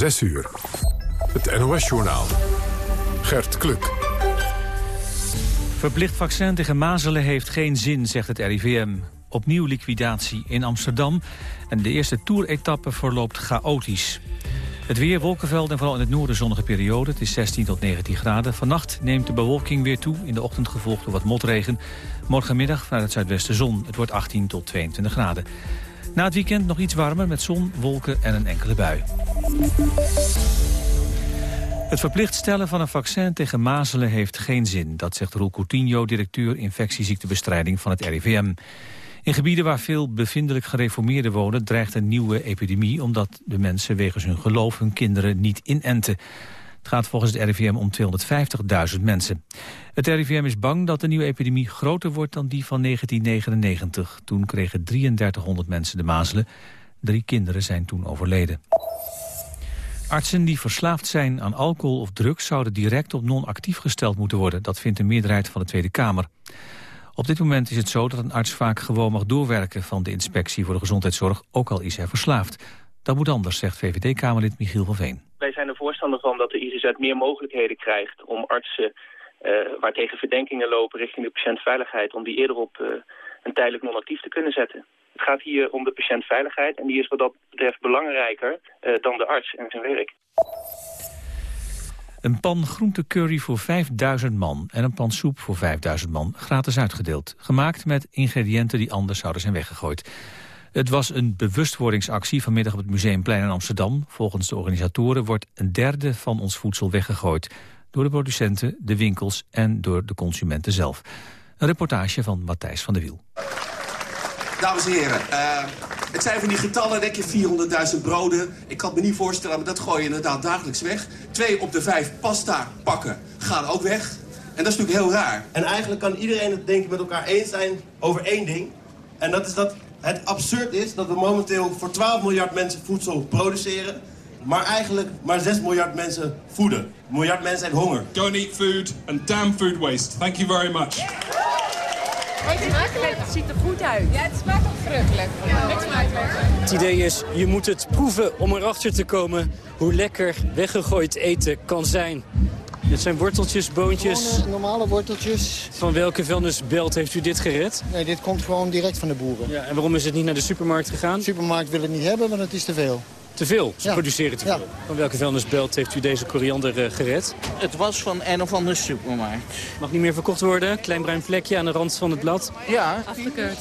6 uur. Het NOS-journaal. Gert Kluk. Verplicht vaccin tegen mazelen heeft geen zin, zegt het RIVM. Opnieuw liquidatie in Amsterdam. En de eerste toeretappe verloopt chaotisch. Het weer, wolkenveld en vooral in het noorden zonnige periode. Het is 16 tot 19 graden. Vannacht neemt de bewolking weer toe. In de ochtend gevolgd door wat motregen. Morgenmiddag vanuit het zuidwesten zon. Het wordt 18 tot 22 graden. Na het weekend nog iets warmer met zon, wolken en een enkele bui. Het verplicht stellen van een vaccin tegen mazelen heeft geen zin. Dat zegt Roel Coutinho, directeur infectieziektebestrijding van het RIVM. In gebieden waar veel bevindelijk gereformeerden wonen... dreigt een nieuwe epidemie omdat de mensen wegens hun geloof... hun kinderen niet inenten. Het gaat volgens het RIVM om 250.000 mensen. Het RIVM is bang dat de nieuwe epidemie groter wordt dan die van 1999. Toen kregen 3300 mensen de mazelen. Drie kinderen zijn toen overleden. Artsen die verslaafd zijn aan alcohol of drugs... zouden direct op non-actief gesteld moeten worden. Dat vindt de meerderheid van de Tweede Kamer. Op dit moment is het zo dat een arts vaak gewoon mag doorwerken... van de inspectie voor de gezondheidszorg, ook al is hij verslaafd. Dat moet anders, zegt VVD-Kamerlid Michiel van Veen. Wij zijn er voorstander van dat de IZZ meer mogelijkheden krijgt... om artsen uh, waar tegen verdenkingen lopen richting de patiëntveiligheid... om die eerder op uh, een tijdelijk non-actief te kunnen zetten. Het gaat hier om de patiëntveiligheid en die is wat dat betreft belangrijker uh, dan de arts en zijn werk. Een pan groentecurry voor 5000 man en een pan soep voor 5000 man gratis uitgedeeld. Gemaakt met ingrediënten die anders zouden zijn weggegooid. Het was een bewustwordingsactie vanmiddag op het Museumplein in Amsterdam. Volgens de organisatoren wordt een derde van ons voedsel weggegooid. Door de producenten, de winkels en door de consumenten zelf. Een reportage van Matthijs van der Wiel. Dames en heren, uh, het zijn van die getallen, denk je 400.000 broden. Ik kan het me niet voorstellen, maar dat gooi je inderdaad dagelijks weg. Twee op de vijf pasta pakken gaan ook weg. En dat is natuurlijk heel raar. En eigenlijk kan iedereen het denk ik met elkaar eens zijn over één ding. En dat is dat het absurd is dat we momenteel voor 12 miljard mensen voedsel produceren... maar eigenlijk maar 6 miljard mensen voeden. Een miljard mensen hebben honger. Don't eat food and damn food waste. Thank you very much. Het ziet er goed uit. Ja, het smaakt ook vruchtelijk. Niks Het idee is, je moet het proeven om erachter te komen hoe lekker weggegooid eten kan zijn. Dit zijn worteltjes, boontjes. Gewoon, normale worteltjes. Van welke vuilnisbelt heeft u dit gered? Nee, dit komt gewoon direct van de boeren. Ja, en waarom is het niet naar de supermarkt gegaan? De supermarkt wil het niet hebben, want het is te veel. Te veel? Ze produceren te veel. Van welke vuilnisbelt heeft u deze koriander uh, gered? Het was van een of andere supermarkt. Mag niet meer verkocht worden? Klein bruin vlekje aan de rand van het blad? Ja. Afgekeurd.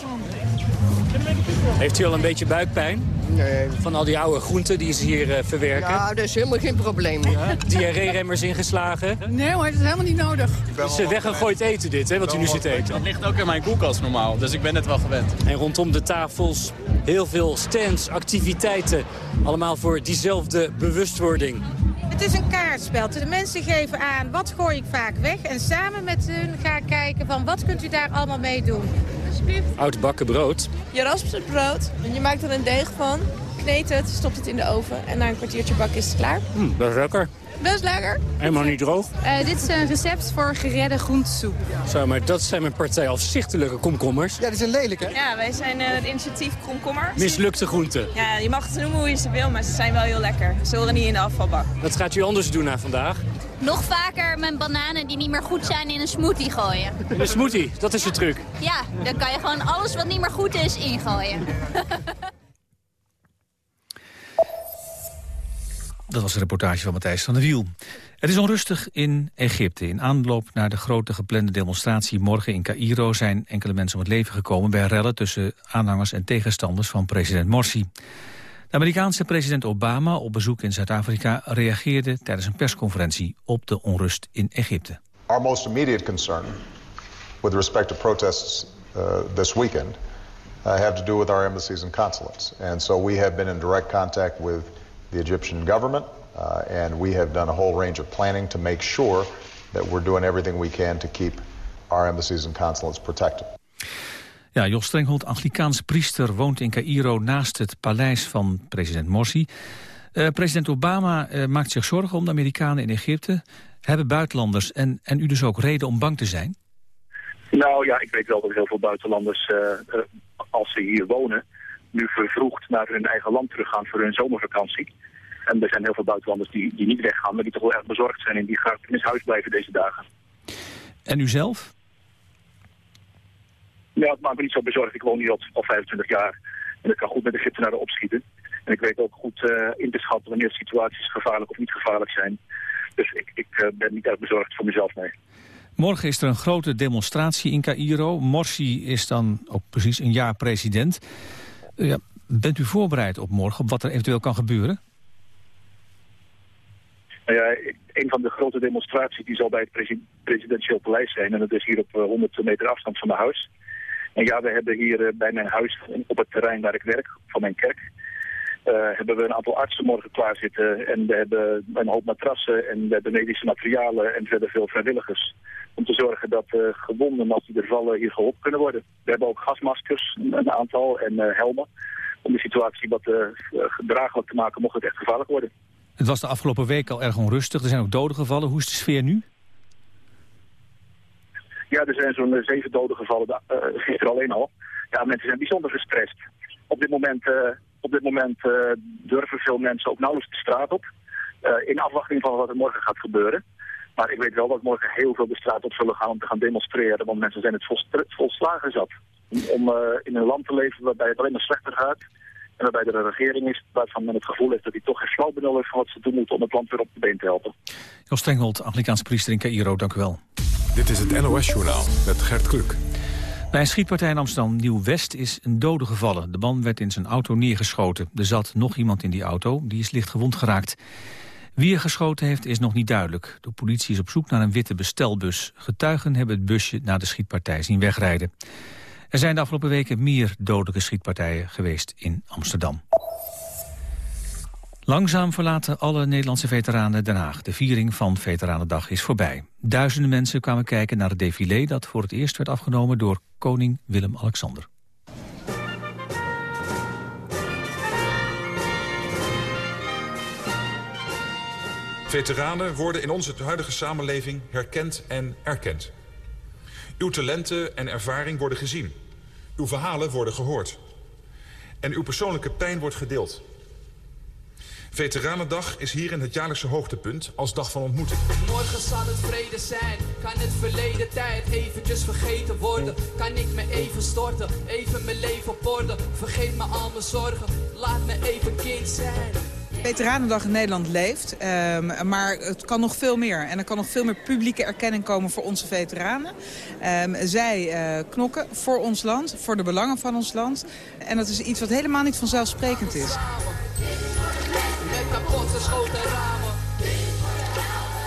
Heeft u al een beetje buikpijn? Nee. Van al die oude groenten die ze hier uh, verwerken? Ja, dat is helemaal geen probleem. Ja. Diarree-remmers ingeslagen? Nee hoor, dat is helemaal niet nodig. Het is weggegooid eten dit, hè, wat u nu zit eten. Dat ligt ook in mijn koelkast normaal, dus ik ben het wel gewend. En rondom de tafels heel veel stands, activiteiten. Allemaal voor diezelfde bewustwording. Het is een kaartspel. De mensen geven aan wat gooi ik vaak weg. En samen met hun ga ik kijken van wat kunt u daar allemaal mee doen. Alsjeblieft. Oud bakken brood. Je raspt het brood en je maakt er een deeg van. Kneedt het, stopt het in de oven en na een kwartiertje bakken is het klaar. Mm, dat is lekker. Best lekker. Helemaal niet droog. Uh, dit is een recept voor geredde groentesoep. Zo, maar dat zijn mijn partij afzichtelijke komkommers. Ja, die zijn lelijk, hè? Ja, wij zijn uh, het initiatief Komkommer. Mislukte groenten. Ja, je mag het noemen hoe je ze wil, maar ze zijn wel heel lekker. Ze horen niet in de afvalbak. Wat gaat u anders doen na vandaag? Nog vaker mijn bananen die niet meer goed zijn in een smoothie gooien. In een smoothie, dat is de truc. Ja, dan kan je gewoon alles wat niet meer goed is ingooien. Dat was een reportage van Matthijs van der Wiel. Het is onrustig in Egypte. In aanloop naar de grote geplande demonstratie morgen in Cairo... zijn enkele mensen om het leven gekomen bij rellen... tussen aanhangers en tegenstanders van president Morsi. De Amerikaanse president Obama op bezoek in Zuid-Afrika... reageerde tijdens een persconferentie op de onrust in Egypte. Our most immediate concern with respect to protests uh, this weekend... Uh, have to do with our embassies and consulates. And so we have been in direct contact with the Egyptian government, uh, and we have done a whole range of planning to make sure that we're doing everything we can to keep our embassies and consulates protected. Ja, Jos Strenghold, Anglikaans priester, woont in Cairo naast het paleis van president Morsi. Uh, president Obama uh, maakt zich zorgen om de Amerikanen in Egypte. Hebben buitenlanders en, en u dus ook reden om bang te zijn? Nou ja, ik weet wel dat heel veel buitenlanders, uh, als ze hier wonen nu vervroegd naar hun eigen land teruggaan voor hun zomervakantie. En er zijn heel veel buitenlanders die, die niet weggaan, maar die toch wel erg bezorgd zijn en die graag in huis blijven deze dagen. En u zelf? Ja, het maakt me niet zo bezorgd. Ik woon hier al, al 25 jaar en ik kan goed met de Egyptenaren opschieten. En ik weet ook goed uh, in te schatten wanneer situaties gevaarlijk of niet gevaarlijk zijn. Dus ik, ik uh, ben niet erg bezorgd voor mezelf mee. Morgen is er een grote demonstratie in Cairo. Morsi is dan ook precies een jaar president. Uh, ja, bent u voorbereid op morgen, op wat er eventueel kan gebeuren? Nou ja, een van de grote demonstraties die zal bij het president presidentieel paleis zijn. En dat is hier op 100 meter afstand van mijn huis. En ja, we hebben hier bij mijn huis, op het terrein waar ik werk, van mijn kerk... Uh, hebben we een aantal artsen morgen klaar zitten. En we hebben een hoop matrassen en we hebben medische materialen en verder veel vrijwilligers. Om te zorgen dat uh, gewonden, als die er vallen, hier geholpen kunnen worden. We hebben ook gasmaskers, een aantal, en helmen. Om de situatie wat gedraaglijk te maken, mocht het echt gevaarlijk worden. Het was de afgelopen week al erg onrustig. Er zijn ook doden gevallen. Hoe is de sfeer nu? Ja, er zijn zo'n zeven doden gevallen, gisteren alleen al. Ja, mensen zijn bijzonder gestrest. Op dit moment op dit moment uh, durven veel mensen ook nauwelijks de straat op. Uh, in afwachting van wat er morgen gaat gebeuren. Maar ik weet wel dat morgen heel veel de straat op zullen gaan om te gaan demonstreren. Want mensen zijn het volslagen zat. Om, uh, in een land te leven waarbij het alleen maar slechter gaat. En waarbij er een regering is waarvan men het gevoel heeft dat hij toch geen flauw benul heeft van wat ze doen moeten om het land weer op de been te helpen. Jos Stengholt, Anglikaanse priester in Cairo, dank u wel. Dit is het NOS-journaal met Gert Kluk. Bij een schietpartij in Amsterdam Nieuw-West is een dode gevallen. De man werd in zijn auto neergeschoten. Er zat nog iemand in die auto, die is licht gewond geraakt. Wie er geschoten heeft is nog niet duidelijk. De politie is op zoek naar een witte bestelbus. Getuigen hebben het busje na de schietpartij zien wegrijden. Er zijn de afgelopen weken meer dodelijke schietpartijen geweest in Amsterdam. Langzaam verlaten alle Nederlandse veteranen Den Haag. De viering van Veteranendag is voorbij. Duizenden mensen kwamen kijken naar het défilé... dat voor het eerst werd afgenomen door koning Willem-Alexander. Veteranen worden in onze huidige samenleving herkend en erkend. Uw talenten en ervaring worden gezien. Uw verhalen worden gehoord. En uw persoonlijke pijn wordt gedeeld. Veteranendag is hierin het jaarlijkse hoogtepunt als dag van ontmoeting. Morgen zal het vrede zijn, kan het verleden tijd eventjes vergeten worden. Kan ik me even storten, even mijn leven op orde. Vergeet me al mijn zorgen, laat me even kind zijn. Veteranendag in Nederland leeft, um, maar het kan nog veel meer. En er kan nog veel meer publieke erkenning komen voor onze veteranen. Um, zij uh, knokken voor ons land, voor de belangen van ons land. En dat is iets wat helemaal niet vanzelfsprekend is. Geschoten ramen.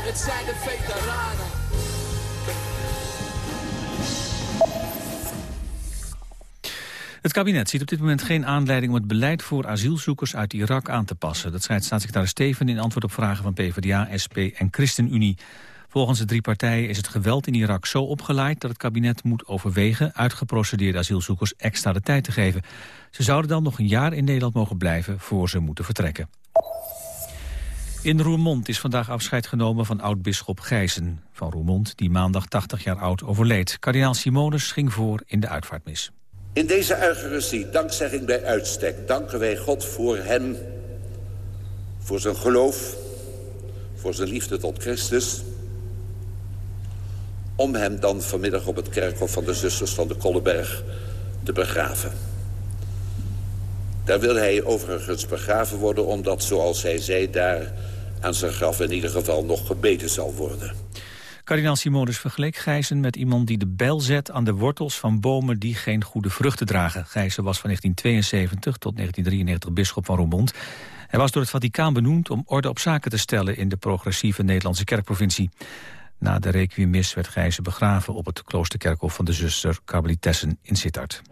Het zijn de veteranen. Het kabinet ziet op dit moment geen aanleiding om het beleid voor asielzoekers uit Irak aan te passen. Dat schrijft staatssecretaris Steven in antwoord op vragen van PvdA, SP en ChristenUnie. Volgens de drie partijen is het geweld in Irak zo opgeleid dat het kabinet moet overwegen uitgeprocedeerde asielzoekers extra de tijd te geven. Ze zouden dan nog een jaar in Nederland mogen blijven voor ze moeten vertrekken. In Roermond is vandaag afscheid genomen van oud-bisschop Gijzen van Roermond, die maandag 80 jaar oud overleed. Kardinaal Simonus ging voor in de uitvaartmis. In deze Eucharistie, dankzegging bij uitstek, danken wij God voor hem, voor zijn geloof, voor zijn liefde tot Christus, om hem dan vanmiddag op het kerkhof van de zusters van de Kolleberg te begraven. Daar wil hij overigens begraven worden, omdat, zoals hij zei, daar aan zijn graf in ieder geval nog gebeden zal worden. Kardinaal Simonis vergeleek Gijzen met iemand die de bijl zet aan de wortels van bomen die geen goede vruchten dragen. Gijzen was van 1972 tot 1993 bisschop van Roermond. Hij was door het Vaticaan benoemd om orde op zaken te stellen in de progressieve Nederlandse kerkprovincie. Na de requiemis werd Gijzen begraven op het kloosterkerkhof van de zuster Carmelitessen in Sittard.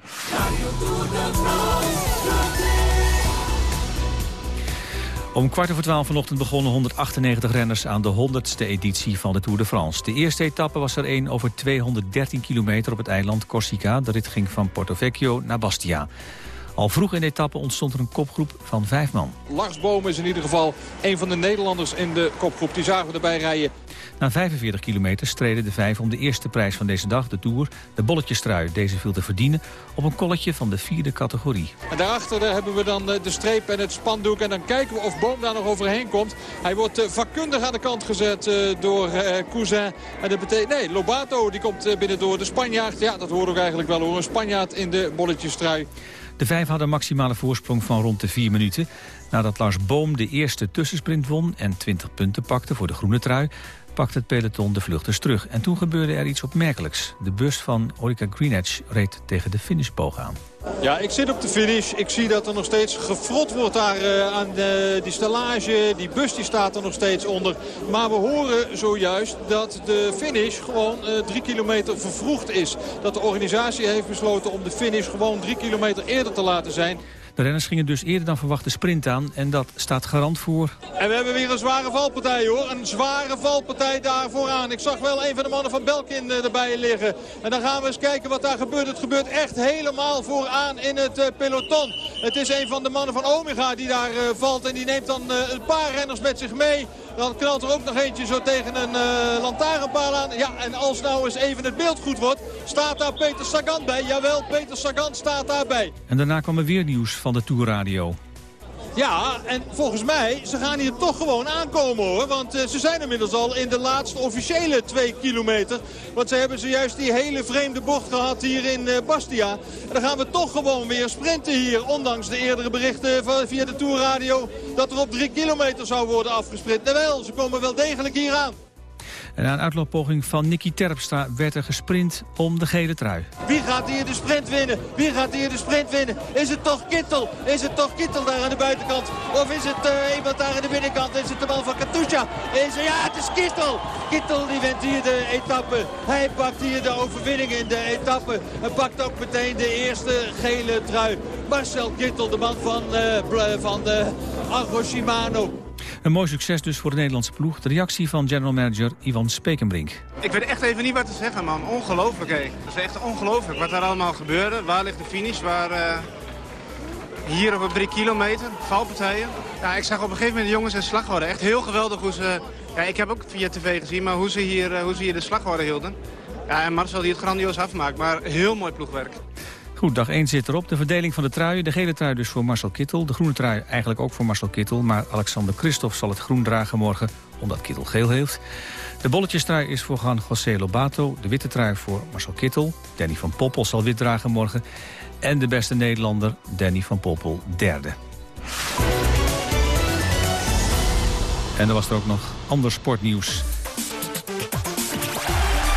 Om kwart over twaalf vanochtend begonnen 198 renners aan de 100ste editie van de Tour de France. De eerste etappe was er een over 213 kilometer op het eiland Corsica. De rit ging van Porto Vecchio naar Bastia. Al vroeg in de etappe ontstond er een kopgroep van vijf man. Lars Boom is in ieder geval een van de Nederlanders in de kopgroep. Die zagen we erbij rijden. Na 45 kilometer streden de vijf om de eerste prijs van deze dag, de Tour, de bolletjestrui. Deze viel te verdienen op een kolletje van de vierde categorie. En daarachter eh, hebben we dan eh, de streep en het spandoek. En dan kijken we of Boom daar nog overheen komt. Hij wordt eh, vakkundig aan de kant gezet door Cousin. En dat betekent, nee, Lobato die komt binnen door de Spanjaard. Ja, dat hoort ook eigenlijk wel hoor. Een Spanjaard in de bolletjestrui. De vijf hadden een maximale voorsprong van rond de vier minuten. Nadat Lars Boom de eerste tussensprint won en 20 punten pakte voor de groene trui pakte het peloton de vluchters terug. En toen gebeurde er iets opmerkelijks. De bus van Orica Greenedge reed tegen de finishboog aan. Ja, ik zit op de finish. Ik zie dat er nog steeds gefrot wordt daar uh, aan de, die stellage. Die bus die staat er nog steeds onder. Maar we horen zojuist dat de finish gewoon uh, drie kilometer vervroegd is. Dat de organisatie heeft besloten om de finish gewoon drie kilometer eerder te laten zijn. De renners gingen dus eerder dan verwacht de sprint aan. En dat staat garant voor... En we hebben weer een zware valpartij hoor. Een zware valpartij daar vooraan. Ik zag wel een van de mannen van Belkin eh, erbij liggen. En dan gaan we eens kijken wat daar gebeurt. Het gebeurt echt helemaal vooraan in het uh, peloton. Het is een van de mannen van Omega die daar uh, valt. En die neemt dan een paar renners met zich mee. Dan knalt er ook nog eentje zo tegen een uh, lantaarnpaal aan. Ja, en als nou eens even het beeld goed wordt, staat daar Peter Sagan bij. Jawel, Peter Sagan staat daarbij. En daarna kwam er weer nieuws van de Tourradio. Ja, en volgens mij, ze gaan hier toch gewoon aankomen hoor. Want uh, ze zijn inmiddels al in de laatste officiële twee kilometer. Want ze hebben zojuist die hele vreemde bocht gehad hier in uh, Bastia. En dan gaan we toch gewoon weer sprinten hier. Ondanks de eerdere berichten van, via de Tourradio dat er op drie kilometer zou worden afgesprint. Jawel, ze komen wel degelijk hier aan. Na een uitlooppoging van Nicky Terpstra werd er gesprint om de gele trui. Wie gaat hier de sprint winnen? Wie gaat hier de sprint winnen? Is het toch Kittel? Is het toch Kittel daar aan de buitenkant? Of is het uh, iemand daar aan de binnenkant? Is het de man van Katusha? Is, ja, het is Kittel! Kittel die wint hier de etappe. Hij pakt hier de overwinning in de etappe. En pakt ook meteen de eerste gele trui. Marcel Kittel, de man van, uh, van de Argo Shimano. Een mooi succes dus voor de Nederlandse ploeg. De reactie van general manager Ivan Spekenbrink. Ik weet echt even niet wat te zeggen, man. Ongelooflijk, hé. Het is echt ongelooflijk wat daar allemaal gebeurde. Waar ligt de finish? Waar, uh, hier op drie kilometer, valpartijen. Ja, ik zag op een gegeven moment de jongens in slagorde. Echt heel geweldig hoe ze... Ja, ik heb ook via tv gezien, maar hoe ze hier, uh, hoe ze hier de slagorde hielden. Ja, en Marcel die het grandioos afmaakt, maar heel mooi ploegwerk. Goed, dag 1 zit erop. De verdeling van de truien. De gele trui dus voor Marcel Kittel. De groene trui eigenlijk ook voor Marcel Kittel. Maar Alexander Christophe zal het groen dragen morgen, omdat Kittel geel heeft. De bolletjestrui is voor Juan José Lobato. De witte trui voor Marcel Kittel. Danny van Poppel zal wit dragen morgen. En de beste Nederlander, Danny van Poppel, derde. En er was er ook nog ander sportnieuws.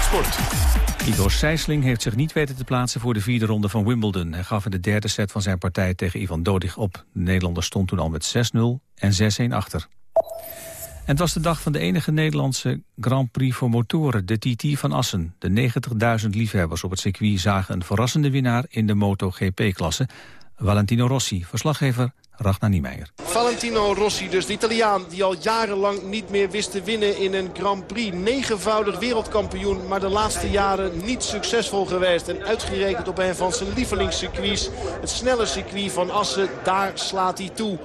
Sport. Igor Sijsling heeft zich niet weten te plaatsen voor de vierde ronde van Wimbledon. Hij gaf in de derde set van zijn partij tegen Ivan Dodig op. De Nederlander stond toen al met 6-0 en 6-1 achter. En het was de dag van de enige Nederlandse Grand Prix voor motoren, de TT van Assen. De 90.000 liefhebbers op het circuit zagen een verrassende winnaar in de MotoGP-klasse. Valentino Rossi, verslaggever Ragnar Niemeyer. Valentino Rossi, dus de Italiaan die al jarenlang niet meer wist te winnen in een Grand Prix. Negenvoudig wereldkampioen, maar de laatste jaren niet succesvol geweest. En uitgerekend op een van zijn lievelingscircuits, het snelle circuit van Assen, daar slaat hij toe.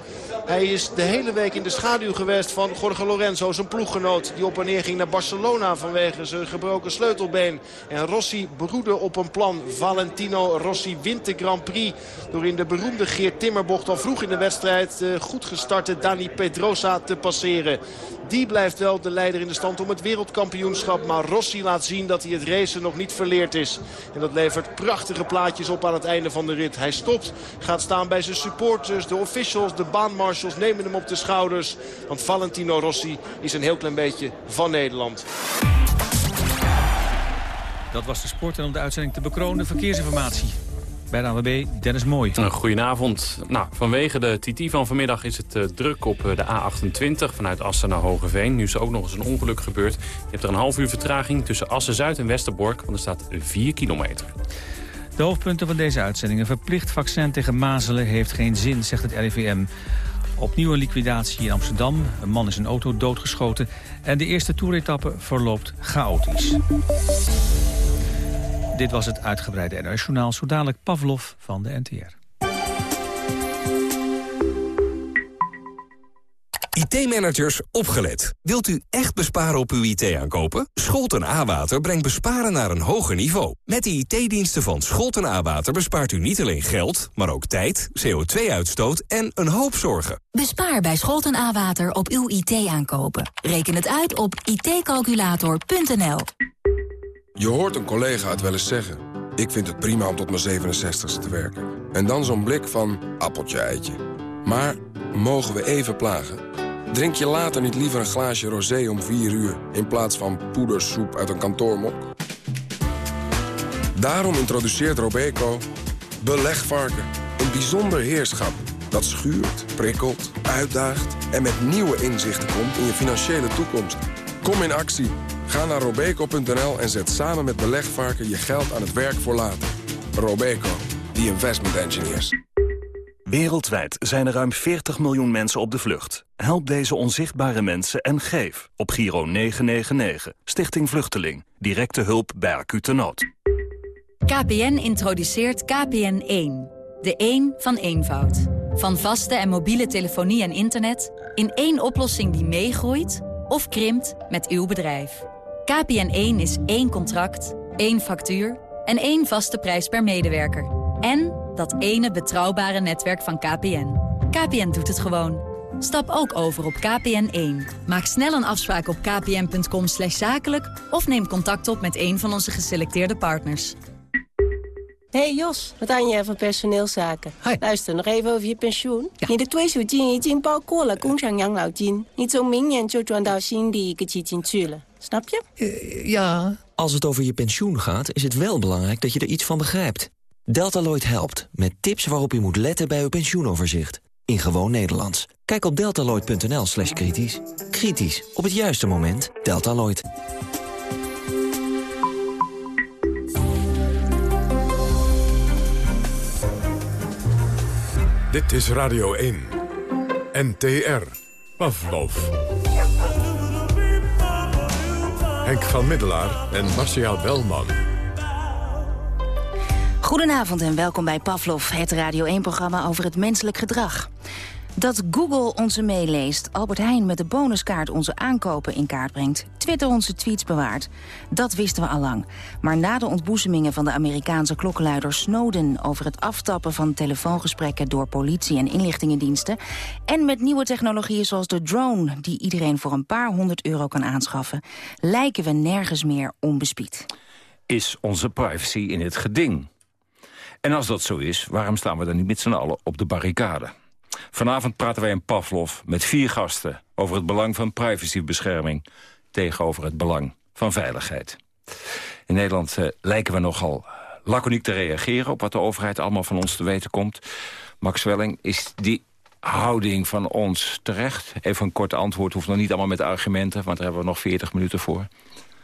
Hij is de hele week in de schaduw geweest van Jorge Lorenzo, zijn ploeggenoot. Die op en neer ging naar Barcelona vanwege zijn gebroken sleutelbeen. En Rossi beroedde op een plan. Valentino Rossi wint de Grand Prix door in de beroemde Geert Timmerbocht al vroeg in de wedstrijd uh, goed gestarte Dani Pedrosa te passeren. Die blijft wel de leider in de stand om het wereldkampioenschap. Maar Rossi laat zien dat hij het racen nog niet verleerd is. En dat levert prachtige plaatjes op aan het einde van de rit. Hij stopt, gaat staan bij zijn supporters, de officials, de baanmarshals nemen hem op de schouders. Want Valentino Rossi is een heel klein beetje van Nederland. Dat was de sport en om de uitzending te bekronen verkeersinformatie. Bij de ANWB, Dennis Mooi. Goedenavond. Nou, vanwege de TT van vanmiddag is het uh, druk op uh, de A28 vanuit Assen naar Hogeveen. Nu is er ook nog eens een ongeluk gebeurd. Je hebt er een half uur vertraging tussen Assen-Zuid en Westerbork, want er staat 4 kilometer. De hoofdpunten van deze uitzending. Een verplicht vaccin tegen mazelen heeft geen zin, zegt het RIVM. Opnieuw een liquidatie in Amsterdam. Een man is een auto doodgeschoten. En de eerste toeretappe verloopt chaotisch. Dit was het uitgebreide NOS-journaal. Zo dadelijk Pavlov van de NTR. IT-managers, opgelet. Wilt u echt besparen op uw IT-aankopen? Scholten A-Water brengt besparen naar een hoger niveau. Met de IT-diensten van Scholten A-Water bespaart u niet alleen geld... maar ook tijd, CO2-uitstoot en een hoop zorgen. Bespaar bij Scholten A-Water op uw IT-aankopen. Reken het uit op itcalculator.nl. Je hoort een collega het wel eens zeggen. Ik vind het prima om tot mijn 67ste te werken. En dan zo'n blik van appeltje eitje. Maar mogen we even plagen? Drink je later niet liever een glaasje rosé om 4 uur... in plaats van poedersoep uit een kantoormok? Daarom introduceert Robeco Belegvarken. Een bijzonder heerschap dat schuurt, prikkelt, uitdaagt... en met nieuwe inzichten komt in je financiële toekomst. Kom in actie. Ga naar robeco.nl en zet samen met Belegvarken je geld aan het werk voor later. Robeco, the investment engineers. Wereldwijd zijn er ruim 40 miljoen mensen op de vlucht. Help deze onzichtbare mensen en geef op Giro 999, Stichting Vluchteling. Directe hulp bij acute nood. KPN introduceert KPN1. De 1 van eenvoud. Van vaste en mobiele telefonie en internet... in één oplossing die meegroeit of krimpt met uw bedrijf. KPN1 is één contract, één factuur en één vaste prijs per medewerker. En dat ene betrouwbare netwerk van KPN. KPN doet het gewoon. Stap ook over op KPN1. Maak snel een afspraak op kpn.com zakelijk... of neem contact op met een van onze geselecteerde partners. Hey Jos, wat aan je van personeelszaken? Luister, nog even over je pensioen. Ja. 你的退休金已经包括了工厂养老金，你从明年就转到新的一个基金去了。 Snap je? Uh, ja. Als het over je pensioen gaat, is het wel belangrijk dat je er iets van begrijpt. Deltaloid helpt, met tips waarop u moet letten bij uw pensioenoverzicht. In gewoon Nederlands. Kijk op deltaloid.nl slash kritisch. Kritisch, op het juiste moment. Deltaloid. Dit is Radio 1. NTR. Pavlov. Henk van Middelaar en Marcia Welman. Goedenavond en welkom bij Pavlov, het Radio 1-programma over het menselijk gedrag. Dat Google onze meeleest, Albert Heijn met de bonuskaart onze aankopen in kaart brengt... Twitter onze tweets bewaart, dat wisten we al lang. Maar na de ontboezemingen van de Amerikaanse klokkenluider Snowden... over het aftappen van telefoongesprekken door politie en inlichtingendiensten... en met nieuwe technologieën zoals de drone... die iedereen voor een paar honderd euro kan aanschaffen... lijken we nergens meer onbespied. Is onze privacy in het geding? En als dat zo is, waarom staan we dan niet met z'n allen op de barricade? Vanavond praten wij in Pavlov met vier gasten... over het belang van privacybescherming tegenover het belang van veiligheid. In Nederland uh, lijken we nogal laconiek te reageren... op wat de overheid allemaal van ons te weten komt. Max Welling, is die houding van ons terecht? Even een kort antwoord, hoeft nog niet allemaal met argumenten... want daar hebben we nog 40 minuten voor.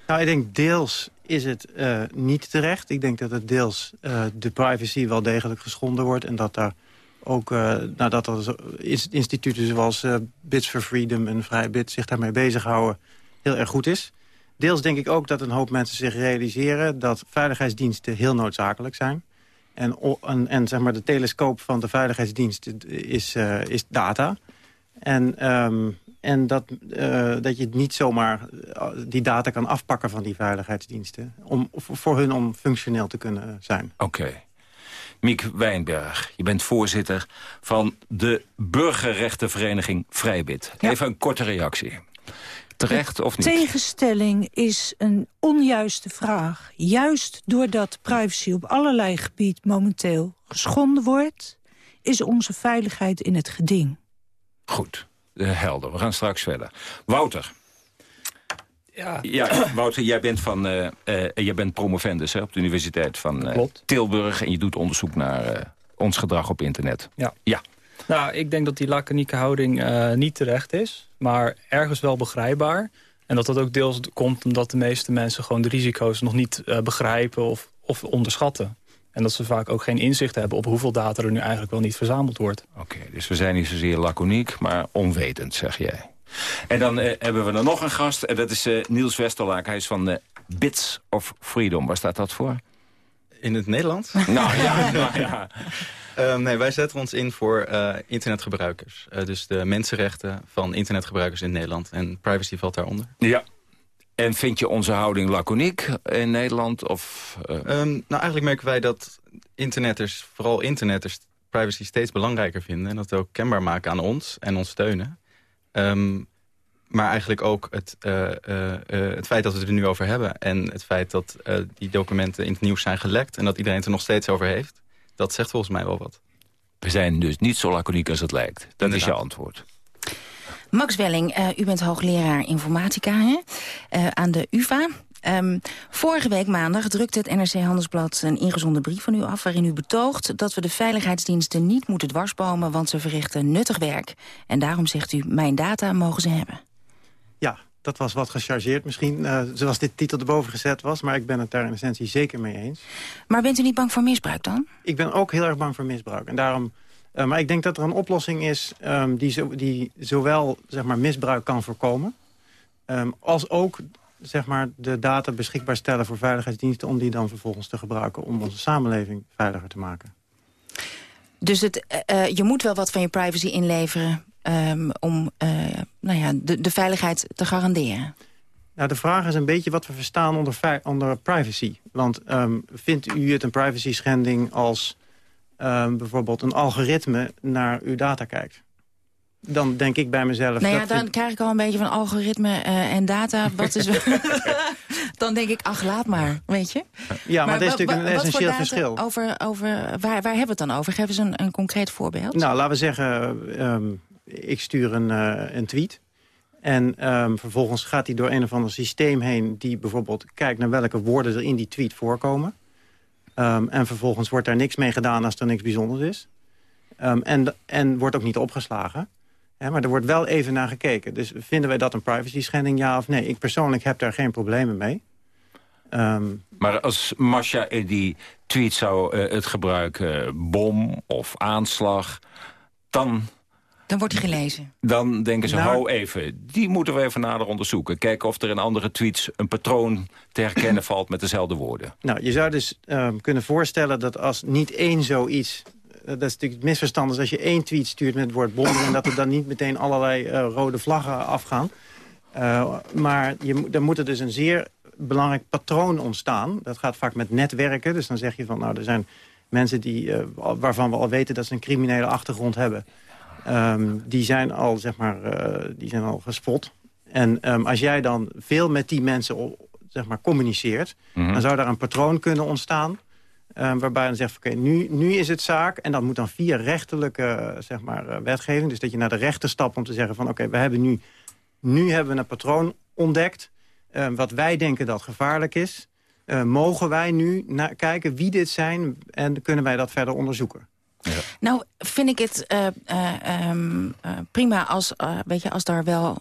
Nou, ik denk deels is het uh, niet terecht. Ik denk dat het deels uh, de privacy wel degelijk geschonden wordt... en dat daar ook uh, nadat er instituten zoals uh, Bits for Freedom en Vrijbit zich daarmee bezighouden heel erg goed is. Deels denk ik ook dat een hoop mensen zich realiseren dat veiligheidsdiensten heel noodzakelijk zijn. En, en, en zeg maar de telescoop van de veiligheidsdienst is, uh, is data. En, um, en dat, dat je niet zomaar die data kan afpakken van die veiligheidsdiensten... Om, voor hun om functioneel te kunnen zijn. Oké. Miek Wijnberg. Je bent voorzitter van de burgerrechtenvereniging Vrijbid. Ja. Even een korte reactie. Terecht of niet? Tegenstelling is een onjuiste vraag. Juist doordat privacy op allerlei gebied momenteel geschonden wordt... is onze veiligheid in het geding. Goed, helder. We gaan straks verder. Wouter, ja. ja, Wouter, jij bent, van, uh, uh, jij bent promovendus hè, op de Universiteit van uh, Tilburg... en je doet onderzoek naar ons gedrag op internet. Ja. ja. Nou, ik denk dat die laconieke houding niet terecht is... maar ergens wel begrijpbaar. En dat dat ook deels komt omdat de meeste mensen... gewoon de risico's nog niet begrijpen of, of onderschatten. En dat ze vaak ook geen inzicht hebben op hoeveel data er nu eigenlijk wel niet verzameld wordt. Oké, dus we zijn niet zozeer laconiek, maar onwetend, zeg jij. En dan uh, hebben we er nog een gast. En dat is uh, Niels Westerlaak. Hij is van uh, Bits of Freedom. Waar staat dat voor? In het Nederlands? Nou ja, nou, ja. Uh, nee, wij zetten ons in voor uh, internetgebruikers. Uh, dus de mensenrechten van internetgebruikers in Nederland. En privacy valt daaronder. Ja. En vind je onze houding laconiek in Nederland? Of, um, nou, eigenlijk merken wij dat internetters, vooral internetters... privacy steeds belangrijker vinden. En dat ook kenbaar maken aan ons en ons steunen. Um, maar eigenlijk ook het, uh, uh, het feit dat we het er nu over hebben... en het feit dat die documenten in het nieuws zijn gelekt... en dat iedereen het er nog steeds over heeft... dat zegt volgens mij wel wat. We zijn dus niet zo laconiek als het lijkt. Dat is je antwoord. Max Welling, u bent hoogleraar informatica hè? aan de UvA. Um, vorige week maandag drukte het NRC Handelsblad een ingezonde brief van u af... waarin u betoogt dat we de veiligheidsdiensten niet moeten dwarsbomen... want ze verrichten nuttig werk. En daarom zegt u, mijn data mogen ze hebben. Ja, dat was wat gechargeerd misschien, uh, zoals dit titel erboven gezet was. Maar ik ben het daar in essentie zeker mee eens. Maar bent u niet bang voor misbruik dan? Ik ben ook heel erg bang voor misbruik. En daarom, uh, maar ik denk dat er een oplossing is um, die, zo, die zowel zeg maar, misbruik kan voorkomen... Um, als ook zeg maar, de data beschikbaar stellen voor veiligheidsdiensten... om die dan vervolgens te gebruiken om onze samenleving veiliger te maken. Dus het, uh, je moet wel wat van je privacy inleveren um, om uh, nou ja, de, de veiligheid te garanderen? Nou, de vraag is een beetje wat we verstaan onder, onder privacy. Want um, vindt u het een privacy schending als um, bijvoorbeeld een algoritme naar uw data kijkt? Dan denk ik bij mezelf... Nou ja, dan krijg ik al een beetje van algoritme uh, en data. Wat is... dan denk ik, ach, laat maar, weet je. Ja, maar, maar dat is natuurlijk een essentieel verschil. Over, over, waar, waar hebben we het dan over? Geef eens een, een concreet voorbeeld. Nou, laten we zeggen, um, ik stuur een, uh, een tweet. En um, vervolgens gaat hij door een of ander systeem heen... die bijvoorbeeld kijkt naar welke woorden er in die tweet voorkomen. Um, en vervolgens wordt daar niks mee gedaan als er niks bijzonders is. Um, en, en wordt ook niet opgeslagen. Maar er wordt wel even naar gekeken. Dus vinden wij dat een privacy schending, ja of nee? Ik persoonlijk heb daar geen problemen mee. Um, maar als Masha in die tweet zou uh, het gebruiken... bom of aanslag, dan dan wordt hij gelezen. Dan denken ze, nou, hou even, die moeten we even nader onderzoeken. Kijken of er in andere tweets een patroon te herkennen valt met dezelfde woorden. Nou, je zou dus um, kunnen voorstellen dat als niet één zoiets... Uh, dat is natuurlijk het misverstand is als je één tweet stuurt met het woord bom... en dat er dan niet meteen allerlei uh, rode vlaggen afgaan. Uh, maar je, er moet er dus een zeer belangrijk patroon ontstaan. Dat gaat vaak met netwerken. Dus dan zeg je van, nou, er zijn mensen die, waarvan we al weten dat ze een criminele achtergrond hebben... Um, die, zijn al, zeg maar, uh, die zijn al gespot. En um, als jij dan veel met die mensen zeg maar, communiceert... Mm -hmm. dan zou daar een patroon kunnen ontstaan... Um, waarbij dan zegt, oké, okay, nu, nu is het zaak... en dat moet dan via rechterlijke zeg maar, uh, wetgeving... dus dat je naar de rechter stapt om te zeggen van... oké, okay, we hebben nu, nu hebben we een patroon ontdekt... Um, wat wij denken dat gevaarlijk is... Uh, mogen wij nu kijken wie dit zijn... en kunnen wij dat verder onderzoeken. Ja. Nou, vind ik het uh, uh, um, uh, prima als, weet je, als daar wel...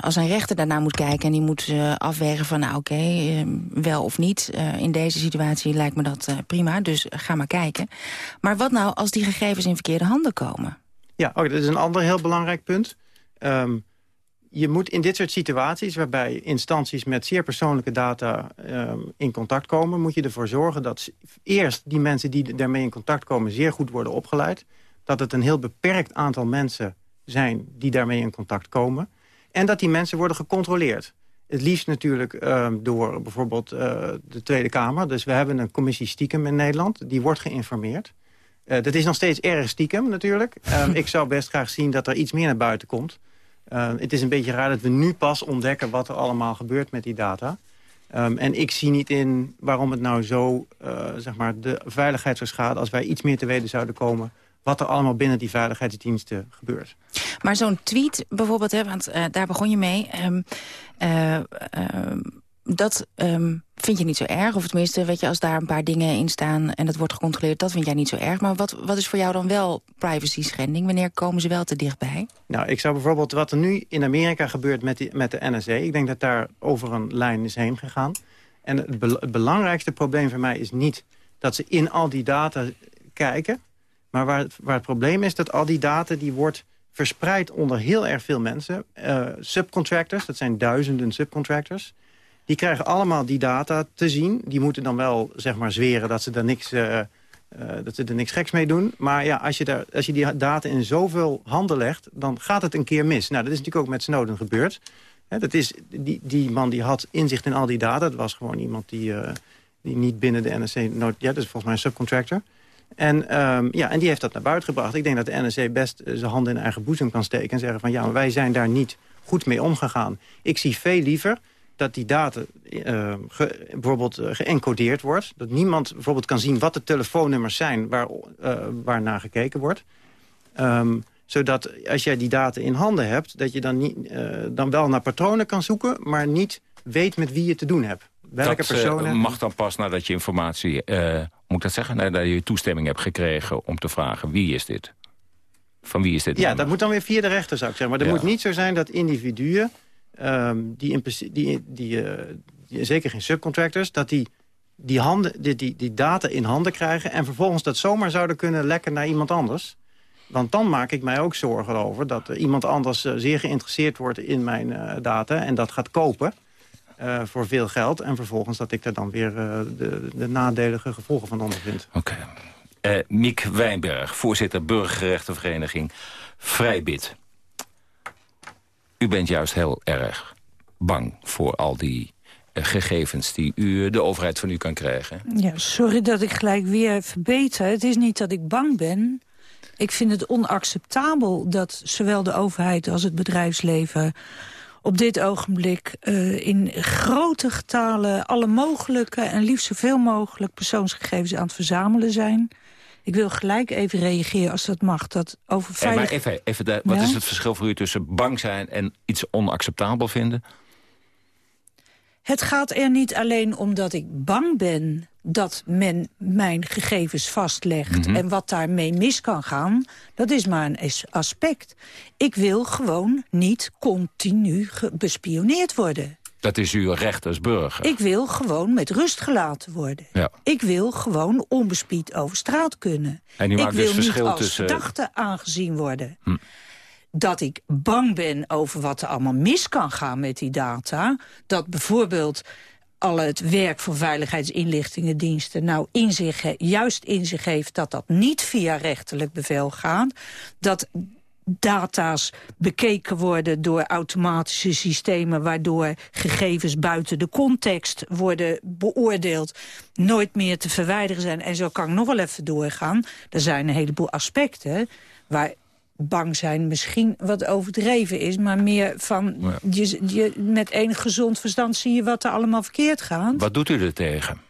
als een rechter daarna moet kijken en die moet afwegen van... nou oké, okay, wel of niet. in deze situatie lijkt me dat prima, dus ga maar kijken. Maar wat nou als die gegevens in verkeerde handen komen? Ja, oh, dat is een ander heel belangrijk punt. Um, je moet in dit soort situaties, waarbij instanties met zeer persoonlijke data um, in contact komen, moet je ervoor zorgen dat eerst die mensen die daarmee in contact komen zeer goed worden opgeleid. Dat het een heel beperkt aantal mensen zijn die daarmee in contact komen. En dat die mensen worden gecontroleerd. Het liefst natuurlijk um, door bijvoorbeeld uh, de Tweede Kamer. Dus we hebben een commissie stiekem in Nederland. Die wordt geïnformeerd. Uh, dat is nog steeds erg stiekem natuurlijk. Um, ik zou best graag zien dat er iets meer naar buiten komt. Uh, het is een beetje raar dat we nu pas ontdekken wat er allemaal gebeurt met die data. Um, en ik zie niet in waarom het nou zo, uh, zeg maar, de veiligheid zou schaden... als wij iets meer te weten zouden komen wat er allemaal binnen die veiligheidsdiensten gebeurt. Maar zo'n tweet bijvoorbeeld, hè, want uh, daar begon je mee... Um, dat um, vind je niet zo erg. Of tenminste, weet je, als daar een paar dingen in staan en dat wordt gecontroleerd, dat vind jij niet zo erg. Maar wat, wat is voor jou dan wel privacy schending? Wanneer komen ze wel te dichtbij? Nou, ik zou bijvoorbeeld wat er nu in Amerika gebeurt met, die, met de NSA. Ik denk dat daar over een lijn is heen gegaan. En het, be het belangrijkste probleem voor mij is niet dat ze in al die data kijken. Maar waar het, waar het probleem is dat al die data die wordt verspreid onder heel erg veel mensen. Uh, subcontractors, dat zijn duizenden subcontractors die krijgen allemaal die data te zien. Die moeten dan wel zeg maar zweren dat ze daar niks uh, dat ze er niks geks mee doen. Maar ja, als je, daar, als je die data in zoveel handen legt, dan gaat het een keer mis. Nou, dat is natuurlijk ook met Snowden gebeurd. dat is, die, die man die had inzicht in al die data. Dat was gewoon iemand die, die niet binnen de NSC... ja, dat is volgens mij een subcontractor. En, ehm, ja, en die heeft dat naar buiten gebracht. Ik denk dat de NSC best zijn handen in eigen boezem kan steken... en zeggen van ja, maar wij zijn daar niet goed mee omgegaan. Ik zie veel liever dat die data uh, bijvoorbeeld uh, geëncodeerd wordt. Dat niemand bijvoorbeeld kan zien wat de telefoonnummers zijn waar, uh, waar naar gekeken wordt. Um, zodat als jij die data in handen hebt, dat je dan, niet, dan wel naar patronen kan zoeken... maar niet weet met wie je te doen hebt. Welke dat, personen... mag dan pas nadat je informatie, moet dat zeggen... nadat je toestemming hebt gekregen om te vragen wie is dit? Van wie is dit? Ja, dat moet dan weer via de rechter, zou ik zeggen. Maar er moet niet zo zijn dat individuen um, die, in, die, die, uh, die, zeker geen subcontractors... dat die die, handen, die, die, die data in handen krijgen... en vervolgens dat zomaar zouden kunnen lekken naar iemand anders. Want dan maak ik mij ook zorgen over... dat iemand anders uh, zeer geïnteresseerd wordt in mijn uh, data... en dat gaat kopen uh, voor veel geld. En vervolgens dat ik er dan weer de, de, nadelige gevolgen van ondervind. Oké. Okay. Miek Wijnberg, voorzitter Burgerrechtenvereniging Vrijbid. U bent juist heel erg bang voor al die uh, gegevens die u, de overheid van u kan krijgen. Ja, sorry dat ik gelijk weer verbeter. Het is niet dat ik bang ben. Ik vind het onacceptabel dat zowel de overheid als het bedrijfsleven op dit ogenblik uh, in grote getalen alle mogelijke en liefst zoveel mogelijk persoonsgegevens aan het verzamelen zijn. Ik wil gelijk even reageren als dat mag. Dat over veilig... maar even, even de, wat ja? is het verschil voor u tussen bang zijn en iets onacceptabel vinden? Het gaat er niet alleen om dat ik bang ben dat men mijn gegevens vastlegt... Mm -hmm. en wat daarmee mis kan gaan, dat is maar een aspect. Ik wil gewoon niet continu bespioneerd worden. Dat is uw recht als burger. Ik wil gewoon met rust gelaten worden. Ja. Ik wil gewoon onbespied over straat kunnen. En u maakt ik wil dus verschil niet als tussen... verdachte aangezien worden. Hm. Dat ik bang ben over wat er allemaal mis kan gaan met die data. Dat bijvoorbeeld al het werk van veiligheidsinlichtingendiensten... nou in zich, juist in zich heeft dat dat niet via rechterlijk bevel gaat. Dat data's bekeken worden door automatische systemen... waardoor gegevens buiten de context worden beoordeeld... nooit meer te verwijderen zijn. En zo kan ik nog wel even doorgaan. Er zijn een heleboel aspecten waar bang zijn misschien wat overdreven is... maar meer van, ja. je, je, met enig gezond verstand zie je wat er allemaal verkeerd gaat. Wat doet u er tegen?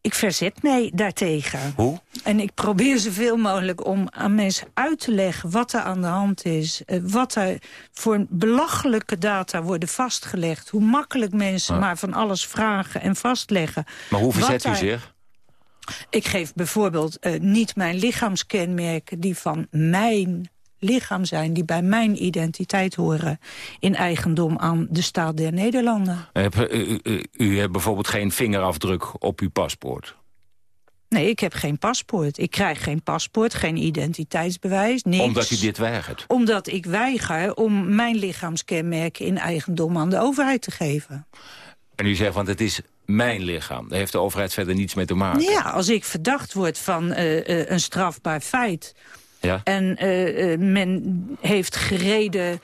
Ik verzet mij daartegen. Hoe? En ik probeer zoveel mogelijk om aan mensen uit te leggen wat er aan de hand is. Uh, wat er voor belachelijke data worden vastgelegd. Hoe makkelijk mensen Ja. maar van alles vragen en vastleggen. Maar hoe verzet u zich? Ik geef bijvoorbeeld eh, niet mijn lichaamskenmerken die van mijn lichaam zijn... die bij mijn identiteit horen in eigendom aan de staat der Nederlanden. U, hebt- u, u- u hebt bijvoorbeeld geen vingerafdruk op uw paspoort. Nee, ik heb geen paspoort. Ik krijg geen paspoort, geen identiteitsbewijs, niks. Omdat u dit weigert. Omdat ik weiger om mijn lichaamskenmerken in eigendom aan de overheid te geven. En u zegt, want het is mijn lichaam. Daar heeft de overheid verder niets mee te maken. Ja, als ik verdacht word van eh, eh, een strafbaar feit... Ja? en eh, men heeft gereden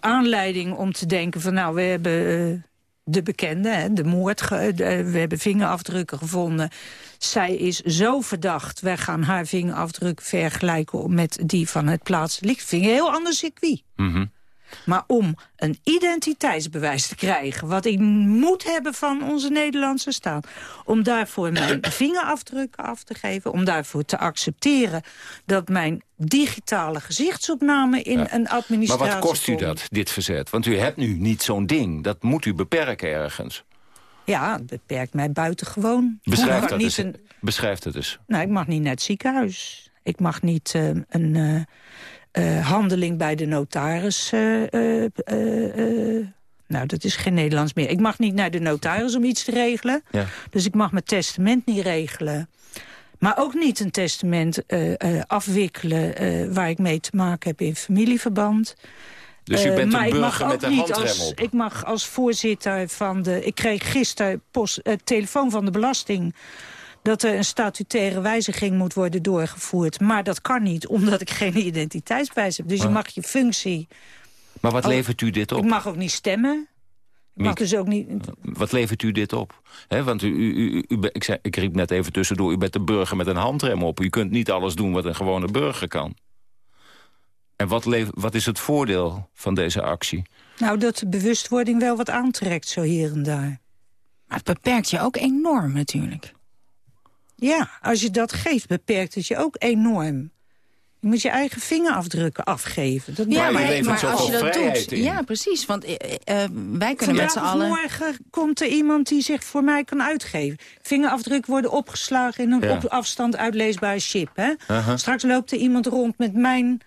aanleiding om te denken van... nou, we hebben de bekende, hè, de moord, we hebben vingerafdrukken gevonden. Zij is zo verdacht, wij gaan haar vingerafdruk vergelijken... met die van het plaatselijk. Vind een heel ander circuit. Mhm. Maar om een identiteitsbewijs te krijgen... wat ik moet hebben van onze Nederlandse staat... om daarvoor mijn vingerafdrukken af te geven... om daarvoor te accepteren dat mijn digitale gezichtsopname... in een Maar administratie wat kost u dat, dit verzet? Want u hebt nu niet zo'n ding. Dat moet u beperken ergens. Ja, het beperkt mij buitengewoon. Beschrijf dat, eens. niet een, Beschrijf dat eens. nou, ik mag niet naar het ziekenhuis. Ik mag niet eh, een eh, eh, handeling bij de notaris... eh, eh, nou, dat is geen Nederlands meer. Ik mag niet naar de notaris om iets te regelen. Ja. Dus ik mag mijn testament niet regelen. Maar ook niet een testament afwikkelen... waar ik mee te maken heb in familieverband. Dus u bent maar een ik burger mag met ook een niet handrem als, op. Ik mag als voorzitter van de... Ik kreeg gisteren post, eh, telefoon van de belasting... dat er een statutaire wijziging moet worden doorgevoerd. Maar dat kan niet, omdat ik geen identiteitsbewijs heb. Dus je mag je functie... Maar wat Oh, levert u dit op? Ik mag ook niet stemmen. Ik mag Miek. dus ook niet... Wat levert u dit op? Hè, want u, u, u, ik, zei, ik riep net even tussendoor, u bent een burger met een handrem op. U kunt niet alles doen wat een gewone burger kan. En wat, wat is het voordeel van deze actie? Nou, dat de bewustwording wel wat aantrekt, zo hier en daar. Maar het beperkt je ook enorm natuurlijk. Ja, als je dat geeft, beperkt het je ook enorm. Je moet je eigen vingerafdrukken afgeven. Dat Ja, maar, als je dat doet... Ja, precies. Want eh, eh, wij kunnen met z'n allen... morgen komt er iemand die zich voor mij kan uitgeven. Vingerafdrukken worden opgeslagen in een Ja. op afstand uitleesbare chip. Hè? Aha. Straks loopt er iemand rond met mijn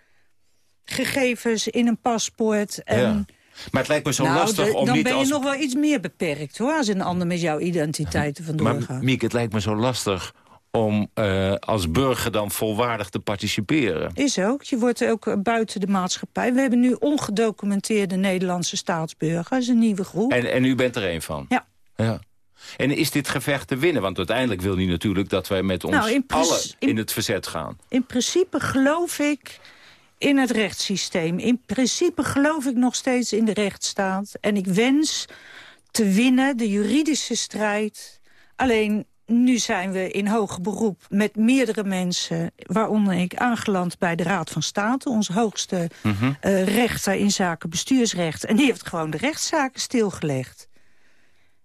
gegevens in een paspoort. En... Ja. Maar het lijkt me zo nou, lastig de- om dan niet ben je als... nog wel iets meer beperkt, hoor. Als een ander met jouw identiteiten vandoor Maar gaat. Miek, het lijkt me zo lastig om eh, als burger dan volwaardig te participeren. Is ook. Je wordt ook eh, buiten de maatschappij. We hebben nu ongedocumenteerde Nederlandse staatsburgers, een nieuwe groep. En, en u bent er een van? Ja. ja. En is dit gevecht te winnen? Want uiteindelijk wil hij natuurlijk dat wij met ons Nou, in allen in- in het verzet gaan. In principe geloof ik in het rechtssysteem. In principe geloof ik nog steeds in de rechtsstaat. En ik wens te winnen, de juridische strijd. Alleen nu zijn we in hoger beroep met meerdere mensen... waaronder ik aangeland bij de Raad van State... onze hoogste Mhm. eh, rechter in zaken bestuursrecht. En die heeft gewoon de rechtszaken stilgelegd.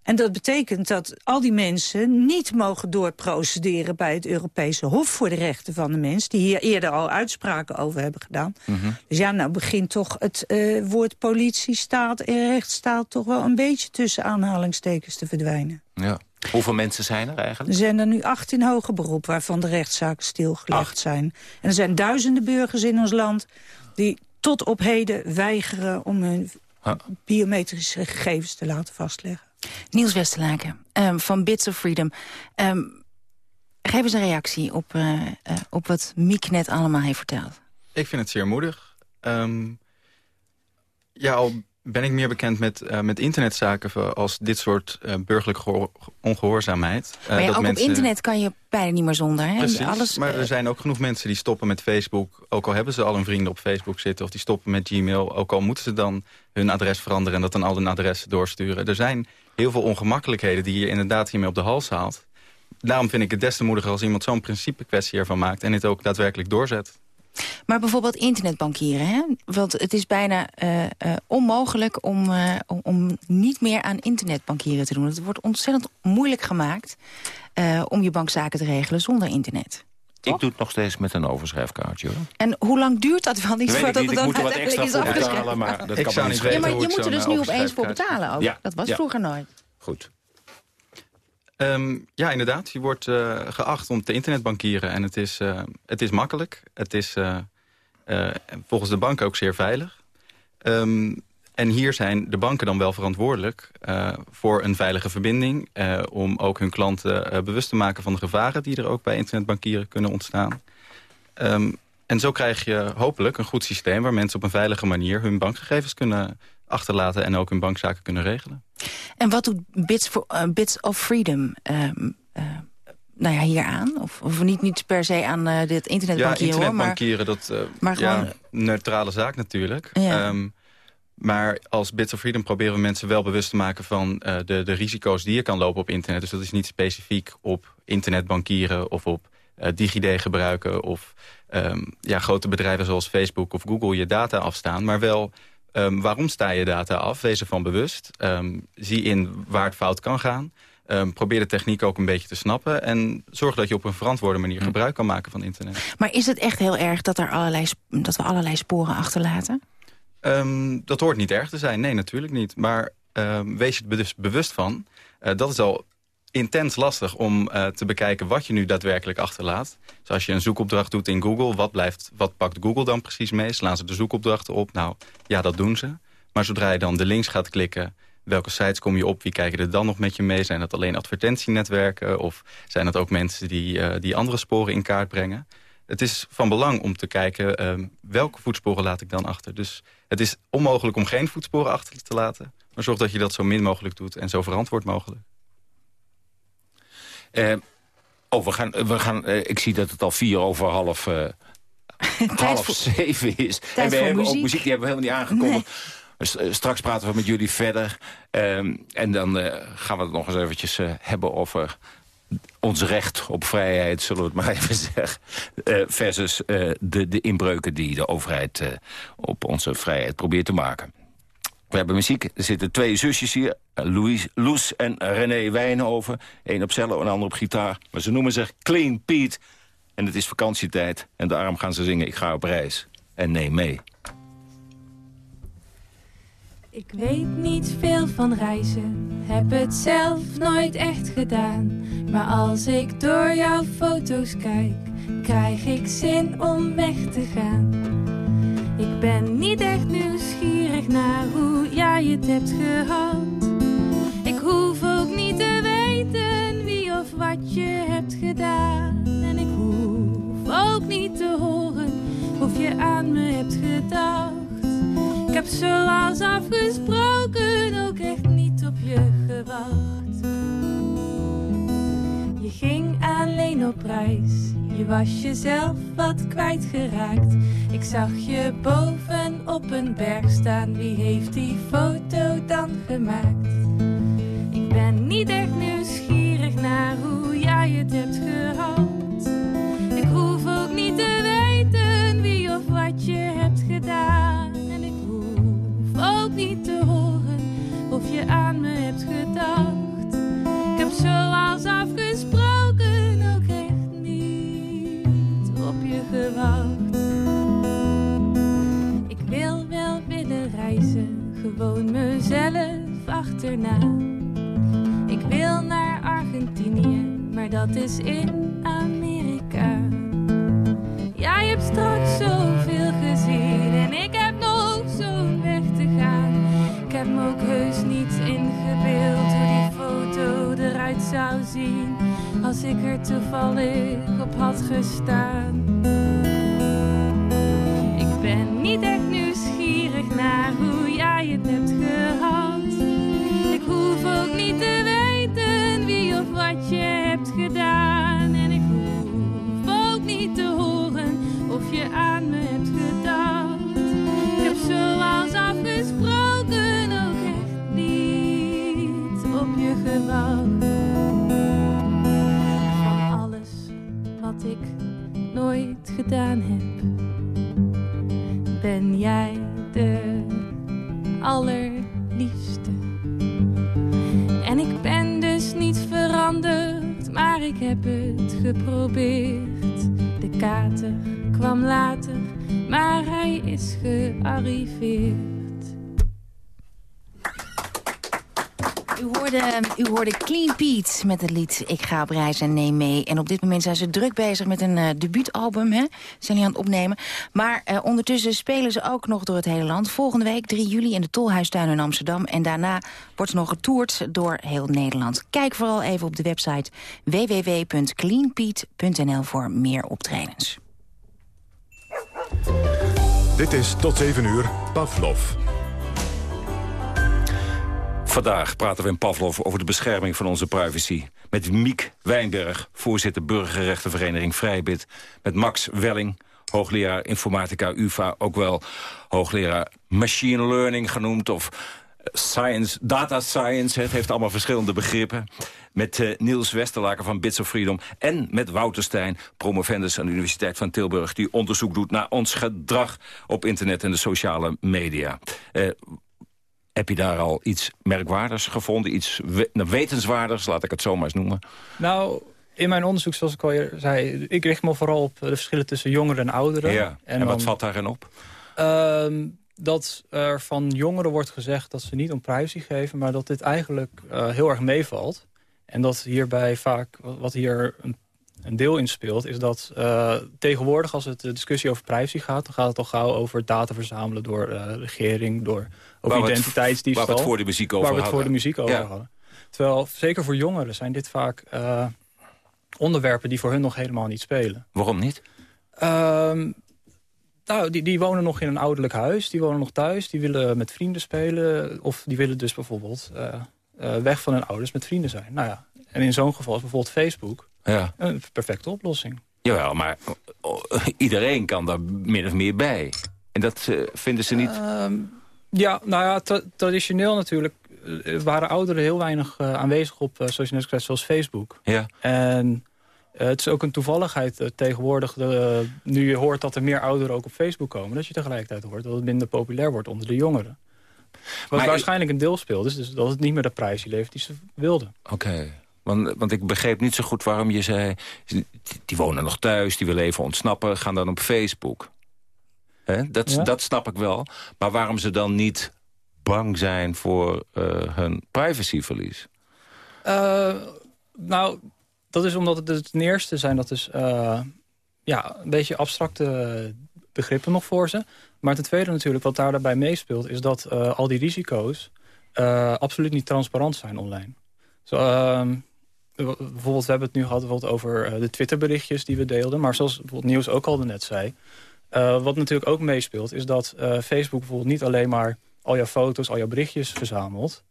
En dat betekent dat al die mensen niet mogen doorprocederen... bij het Europese Hof voor de Rechten van de Mens... die hier eerder al uitspraken over hebben gedaan. Mhm. Dus ja, nou begint toch het eh, woord politie, staat en rechtsstaat... toch wel een beetje tussen aanhalingstekens te verdwijnen. Ja. Hoeveel mensen zijn er Er eigenlijk? zijn er nu acht in hoger beroep waarvan de rechtszaken stilgelegd zijn. En er zijn duizenden burgers in ons land... die tot op heden weigeren om hun biometrische gegevens te laten vastleggen. Niels Westerlaken ehm, van Bits of Freedom. Ehm, geef eens een reactie op, eh, eh, op wat Miek net allemaal heeft verteld. Ik vind het zeer moedig. Ehm, ja, al ben ik meer bekend met, eh, met internetzaken als dit soort eh, burgerlijke gehoor- ongehoorzaamheid. Eh, maar ja, dat ook mensen- op internet kan je bijna niet meer zonder. Hè? Precies, Alles, maar er zijn ook genoeg mensen die stoppen met Facebook... ook al hebben ze al een vrienden op Facebook zitten... of die stoppen met Gmail, ook al moeten ze dan hun adres veranderen... en dat dan al hun adressen doorsturen. Er zijn heel veel ongemakkelijkheden die je inderdaad hiermee op de hals haalt. Daarom vind ik het des te moediger als iemand zo'n principe kwestie ervan maakt... en dit ook daadwerkelijk doorzet. Maar bijvoorbeeld internetbankieren. Hè? Want het is bijna eh, eh, onmogelijk om, eh, om, om niet meer aan internetbankieren te doen. Het wordt ontzettend moeilijk gemaakt eh, om je bankzaken te regelen zonder internet. Ik doe het nog steeds met een overschrijfkaartje. Hoor. En hoe lang duurt dat wel niet voordat ik het niet. dan Ik moet er wat uiteindelijk extra is voor afgeschreven? betalen, maar dat Ik kan zou niet niet Ja, weten maar je moet er dus nu opeens voor betalen ook. Ja, Dat was ja. vroeger nooit. Goed. Ehm, ja, inderdaad. Je wordt eh, geacht om te internetbankieren. En het is, eh, het is makkelijk. Het is eh, volgens de bank ook zeer veilig. Ehm, en hier zijn de banken dan wel verantwoordelijk voor een veilige verbinding. om ook hun klanten bewust te maken van de gevaren die er ook bij internetbankieren kunnen ontstaan. Ehm, en zo krijg je hopelijk een goed systeem waar mensen op een veilige manier hun bankgegevens kunnen achterlaten en ook hun bankzaken kunnen regelen. En wat doet Bits, for, eh, Bits of Freedom eh, nou ja, hier aan? Of, of niet, niet per se aan eh, dit Ja, internetbankieren, hoor, maar... internetbankieren, dat maar ja, gewoon- neutrale zaak natuurlijk. Ja. Ehm, maar als Bits of Freedom proberen we mensen wel bewust te maken van de, de risico's die je kan lopen op internet. Dus dat is niet specifiek op internetbankieren of op eh, DigiD gebruiken of ehm, ja, grote bedrijven zoals Facebook of Google je data afstaan. Maar wel ehm, waarom sta je data af? Wees ervan bewust. Ehm, zie in waar het fout kan gaan. Probeer de techniek ook een beetje te snappen. En zorg dat je op een verantwoorde manier gebruik kan maken van internet. Maar is het echt heel erg dat, er allerlei, dat we allerlei sporen achterlaten? Dat hoort niet erg te zijn. Nee, natuurlijk niet. Maar wees je er dus bewust van. Eh, dat is al intens lastig om eh, te bekijken wat je nu daadwerkelijk achterlaat. Dus als je een zoekopdracht doet in Google, wat, blijft, wat pakt Google dan precies mee? Slaan ze de zoekopdrachten op? Nou, ja, dat doen ze. Maar zodra je dan de links gaat klikken, welke sites kom je op? Wie kijken er dan nog met je mee? Zijn dat alleen advertentienetwerken? Of zijn dat ook mensen die, eh, die andere sporen in kaart brengen? Het is van belang om te kijken ehm, welke voetsporen laat ik dan achter. Dus het is onmogelijk om geen voetsporen achter te laten. Maar zorg dat je dat zo min mogelijk doet en zo verantwoord mogelijk. Eh, Oh, we gaan, we gaan, uh, ik zie dat het al vier over half, uh, half voor, zeven is. en we hebben muziek. ook muziek, die hebben we helemaal niet aangekondigd. Nee. Straks praten we met jullie verder. Um, en dan gaan we het nog eens eventjes hebben over ons recht op vrijheid, zullen we het maar even zeggen. Uh, versus uh, de, de inbreuken die de overheid uh, op onze vrijheid probeert te maken. We hebben muziek. Er zitten twee zusjes hier. Louise, Loes en René Wijnhoven. Eén op cello en ander op gitaar. Maar ze noemen zich Clean Pete. En het is vakantietijd. En daarom gaan ze zingen Ik ga op reis. En neem mee. Ik weet niet veel van reizen, heb het zelf nooit echt gedaan. Maar als ik door jouw foto's kijk, krijg ik zin om weg te gaan. Ik ben niet echt nieuwsgierig naar hoe jij het hebt gehad. Ik hoef ook niet te weten wie of wat je hebt gedaan. En ik hoef ook niet te horen of je aan me hebt gedacht. Ik heb zoals afgesproken ook echt niet op je gewacht. Je ging alleen op reis, je was jezelf wat kwijtgeraakt. Ik zag je boven op een berg staan, wie heeft die foto dan gemaakt? Ik ben niet echt nieuwsgierig naar hoe jij het hebt gehad. Ik hoef ook niet te weten wie of wat je hebt gedaan. En ik hoef ook niet te gewoon mezelf achterna. Ik wil naar Argentinië, maar dat is in Amerika. Jij hebt straks zoveel gezien en ik heb nog zo'n weg te gaan. Ik heb me ook heus niet ingebeeld hoe die foto eruit zou zien als ik er toevallig op had gestaan. Ik ben niet echt nieuwsgierig naar hoe het hebt gehad. Ik hoef ook niet te weten wie of wat je hebt gedaan. En ik hoef ook niet te horen of je aan me hebt gedacht. Ik heb zoals afgesproken ook echt niet op je gewacht. Van alles wat ik nooit gedaan heb, ben jij allerliefste. En ik ben dus niet veranderd, maar ik heb het geprobeerd. De kater kwam later, maar hij is gearriveerd. U hoorde Clean Pete met het lied Ik ga op reis en neem mee. En op dit moment zijn ze druk bezig met een uh, debuutalbum. Hè? Zijn die aan het opnemen. Maar uh, ondertussen spelen ze ook nog door het hele land. Volgende week 3 juli in de Tolhuistuin in Amsterdam. En daarna wordt nog getoerd door heel Nederland. Kijk vooral even op de website www.cleanpete.nl voor meer optredens. Dit is tot 7 uur Pavlov. Vandaag praten we in Pavlov over de bescherming van onze privacy. Met Miek Wijnberg, voorzitter Burgerrechtenvereniging Vrijbid. Met Max Welling, hoogleraar informatica UvA. Ook wel hoogleraar machine learning genoemd of science, data science. Het heeft allemaal verschillende begrippen. Met uh, Niels Westerlaker van Bits of Freedom. En met Wouter Stijn, promovendus aan de Universiteit van Tilburg... die onderzoek doet naar ons gedrag op internet en de sociale media. Uh, heb je daar al iets merkwaardigs gevonden? Iets wetenswaardigs, laat ik het zo maar eens noemen? Nou, in mijn onderzoek, zoals ik al zei... ik richt me vooral op de verschillen tussen jongeren en ouderen. Ja, en, en wat valt daarin op? Uh, dat er van jongeren wordt gezegd dat ze niet om privacy geven... maar dat dit eigenlijk uh, heel erg meevalt. En dat hierbij vaak, wat hier een, een deel in speelt... is dat uh, tegenwoordig als het de discussie over privacy gaat... dan gaat het al gauw over data verzamelen door uh, regering... door over waar identiteitsdiefstal. Waar we het voor de muziek over Waar we het hadden. voor de muziek over Ja. hadden. Terwijl, zeker voor jongeren zijn dit vaak uh, onderwerpen die voor hun nog helemaal niet spelen. Waarom niet? Um, nou, die, die wonen nog in een ouderlijk huis. Die wonen nog thuis. Die willen met vrienden spelen. Of die willen dus bijvoorbeeld uh, uh, weg van hun ouders met vrienden zijn. Nou ja, en in zo'n geval is bijvoorbeeld Facebook... Ja. Een perfecte oplossing. Jawel, maar oh, iedereen kan daar min of meer bij. En dat uh, vinden ze niet... Ehm, ja, nou ja, tra traditioneel natuurlijk uh, waren ouderen heel weinig uh, aanwezig op social netwerken zoals Facebook. Ja. En het is ook een toevalligheid tegenwoordig, nu je hoort dat er meer ouderen ook op Facebook komen... dat je tegelijkertijd hoort dat het minder populair wordt onder de jongeren. Wat maar waarschijnlijk een deel speelt, is dus dat het niet meer de prijs levert die ze wilden. Oké. Okay. Want, want ik begreep niet zo goed waarom je zei... die wonen nog thuis, die willen even ontsnappen, gaan dan op Facebook. He? Dat, ja? dat snap ik wel. Maar waarom ze dan niet bang zijn voor uh, hun privacyverlies? Uh, nou, dat is omdat het het ten eerste zijn dat dus... Uh, ja, een beetje abstracte begrippen nog voor ze. Maar ten tweede natuurlijk, wat daar daarbij meespeelt... is dat al die risico's absoluut niet transparant zijn online. Zo, ehm, bijvoorbeeld, we hebben het nu gehad bijvoorbeeld over de Twitterberichtjes die we deelden. Maar zoals bijvoorbeeld Nieuws ook al net zei... Uh, wat natuurlijk ook meespeelt is dat uh, Facebook bijvoorbeeld niet alleen maar al jouw foto's, al jouw berichtjes verzamelt.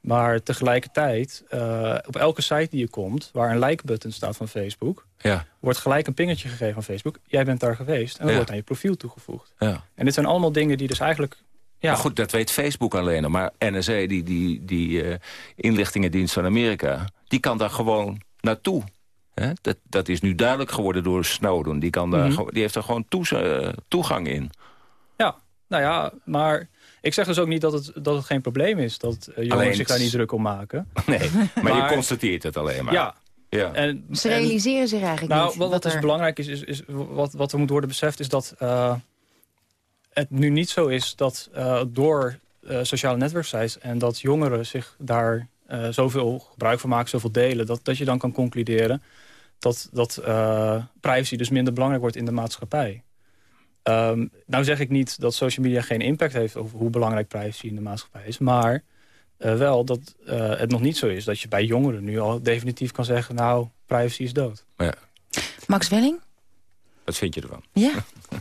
Maar tegelijkertijd, uh, op elke site die je komt, waar een like-button staat van Facebook... Ja. wordt gelijk een pingetje gegeven van Facebook. Jij bent daar geweest en dat ja. wordt aan je profiel toegevoegd. Ja. En dit zijn allemaal dingen die dus eigenlijk... Ja. Maar goed, dat weet Facebook alleen. Maar NSA, die, die, die inlichtingendienst van Amerika... die kan daar gewoon naartoe. Hè? Dat, dat is nu duidelijk geworden door Snowden. Die, kan daar, mm -hmm. die heeft er gewoon toe, toegang in. Ja, nou ja, maar ik zeg dus ook niet dat het, dat het geen probleem is... dat uh, jongeren alleen zich daar niet druk om maken. Nee, maar, maar, je constateert het alleen maar. Ja. ja. En, Ze realiseren en, zich eigenlijk nou, niet. Wat, wat dus belangrijk is, is, is wat, wat er moet worden beseft... is dat uh, het nu niet zo is dat uh, door sociale netwerksites... en dat jongeren zich daar zoveel gebruik van maken, zoveel delen... dat, dat je dan kan concluderen dat, dat uh, privacy dus minder belangrijk wordt in de maatschappij. Um, nou zeg ik niet dat social media geen impact heeft... over hoe belangrijk privacy in de maatschappij is. Maar uh, wel dat uh, het nog niet zo is dat je bij jongeren nu al definitief kan zeggen... nou, privacy is dood. Ja. Max Welling? Wat vind je ervan? Ja?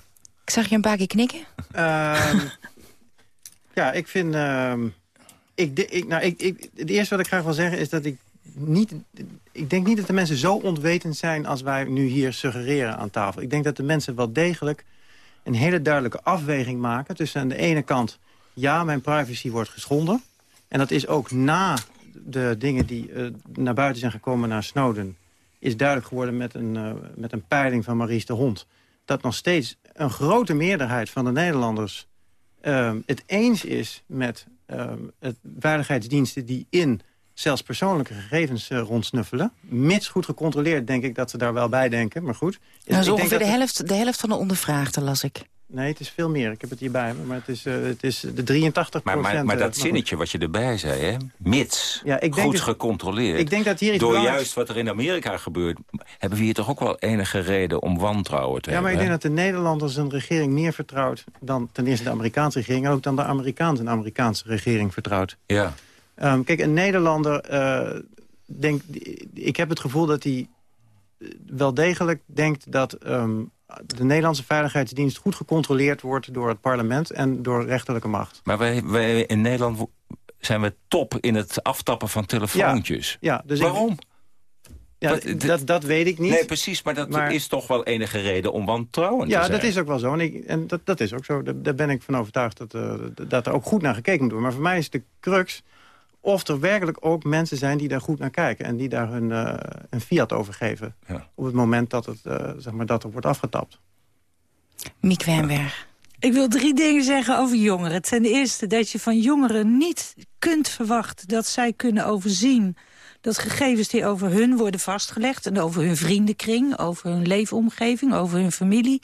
ik zag je een paar keer knikken. Um, ja, ik vind... Um, ik, ik, nou, ik, ik, het eerste wat ik graag wil zeggen is dat ik niet, ik denk niet dat de mensen zo ontwetend zijn als wij nu hier suggereren aan tafel. Ik denk dat de mensen wel degelijk een hele duidelijke afweging maken... tussen aan de ene kant, ja, mijn privacy wordt geschonden. En dat is ook na de dingen die uh, naar buiten zijn gekomen naar Snowden... is duidelijk geworden met een, uh, met een peiling van Maurice de Hond... dat nog steeds een grote meerderheid van de Nederlanders... Uh, het eens is met het veiligheidsdiensten die in zelfs persoonlijke gegevens uh, rondsnuffelen. Mits goed gecontroleerd denk ik dat ze daar wel bij denken. Maar goed. Nou, zo ongeveer de, helft, de helft van de ondervraagden las ik. Nee, het is veel meer. Ik heb het hierbij me. Maar het is, uh, het is de 83 maar, maar, maar dat zinnetje wat je erbij zei, hè? mits, ja, ik denk goed dus, gecontroleerd. Ik denk dat hier iets Door juist wat er in Amerika gebeurt... hebben we hier toch ook wel enige reden om wantrouwen te ja, hebben. Ja, maar ik denk dat de Nederlanders een regering meer vertrouwt... dan ten eerste de Amerikaanse regering... en ook dan de Amerikaanse een Amerikaanse regering vertrouwt. Ja. Um, kijk, een Nederlander, uh, denk, ik heb het gevoel dat hij wel degelijk denkt dat um, de Nederlandse Veiligheidsdienst goed gecontroleerd wordt door het parlement en door rechterlijke macht. Maar wij, wij in Nederland zijn we top in het aftappen van telefoontjes. Ja, ja dus Waarom? Ik, ja, Wat, dat, dat weet ik niet. Nee, precies, maar dat maar, is toch wel enige reden om wantrouwen ja, te zijn. Ja, dat is ook wel zo. En, ik, en dat, dat is ook zo. Daar, daar ben ik van overtuigd dat, uh, dat er ook goed naar gekeken moet worden. Maar voor mij is de crux of er werkelijk ook mensen zijn die daar goed naar kijken... en die daar hun, uh, een fiat over geven. Ja. Op het moment dat, het, uh, zeg maar, dat er wordt afgetapt. Miek Wijnberg. Ik wil drie dingen zeggen over jongeren. Ten eerste dat je van jongeren niet kunt verwachten... dat zij kunnen overzien dat gegevens die over hun worden vastgelegd... en over hun vriendenkring, over hun leefomgeving, over hun familie...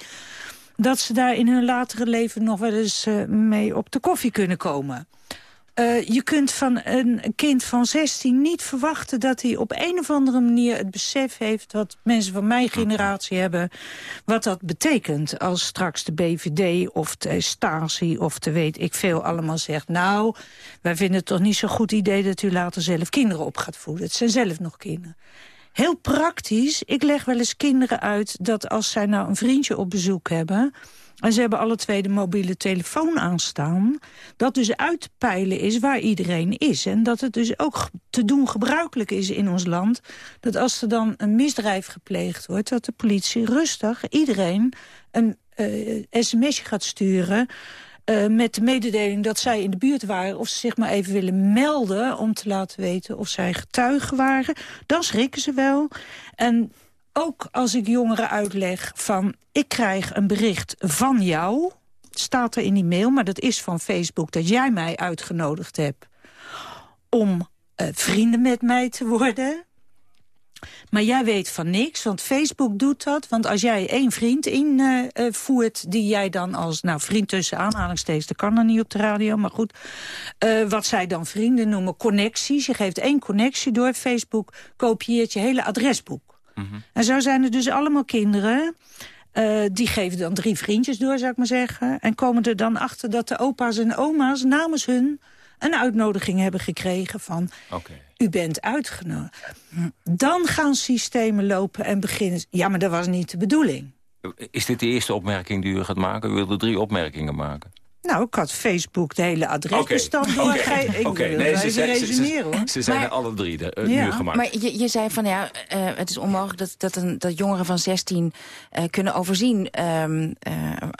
dat ze daar in hun latere leven nog wel eens uh, mee op de koffie kunnen komen. Uh, je kunt van een kind van 16 niet verwachten dat hij op een of andere manier het besef heeft... wat mensen van mijn generatie hebben, wat dat betekent. Als straks de BVD of de Stasi of de weet ik veel allemaal zegt... nou, wij vinden het toch niet zo'n goed idee dat u later zelf kinderen op gaat voeden. Het zijn zelf nog kinderen. Heel praktisch, ik leg wel eens kinderen uit dat als zij nou een vriendje op bezoek hebben en ze hebben alle twee de mobiele telefoon aanstaan... dat dus uit te peilen is waar iedereen is. En dat het dus ook te doen gebruikelijk is in ons land... dat als er dan een misdrijf gepleegd wordt... dat de politie rustig iedereen een uh, sms'je gaat sturen... Uh, met de mededeling dat zij in de buurt waren... of ze zich maar even willen melden om te laten weten of zij getuigen waren. Dan schrikken ze wel. En ook als ik jongeren uitleg van... ik krijg een bericht van jou, staat er in die mail... maar dat is van Facebook dat jij mij uitgenodigd hebt... om uh, vrienden met mij te worden... Maar jij weet van niks, want Facebook doet dat. Want als jij één vriend invoert uh, die jij dan als... nou, vriend tussen aanhalingstekens, dat kan dan niet op de radio, maar goed. Wat zij dan vrienden noemen connecties. Je geeft één connectie door Facebook, kopieert je hele adresboek. Mm -hmm. En zo zijn er dus allemaal kinderen... Uh, die geven dan drie vriendjes door, zou ik maar zeggen. En komen er dan achter dat de opa's en oma's namens hun... een uitnodiging hebben gekregen van... Okay. u bent uitgenodigd. Dan gaan systemen lopen en beginnen... ja, maar dat was niet de bedoeling. Is dit de eerste opmerking die u gaat maken? U wilde drie opmerkingen maken. Nou, ik had Facebook de hele adresbestand okay. doorgegeven. Okay. Ik okay. wil nee, ze, zijn. Ze zijn maar, alle drie de, uh, ja. nu gemaakt. Maar je, je zei van, ja, uh, het is onmogelijk dat, dat, een, dat jongeren van 16 uh, kunnen overzien... Um,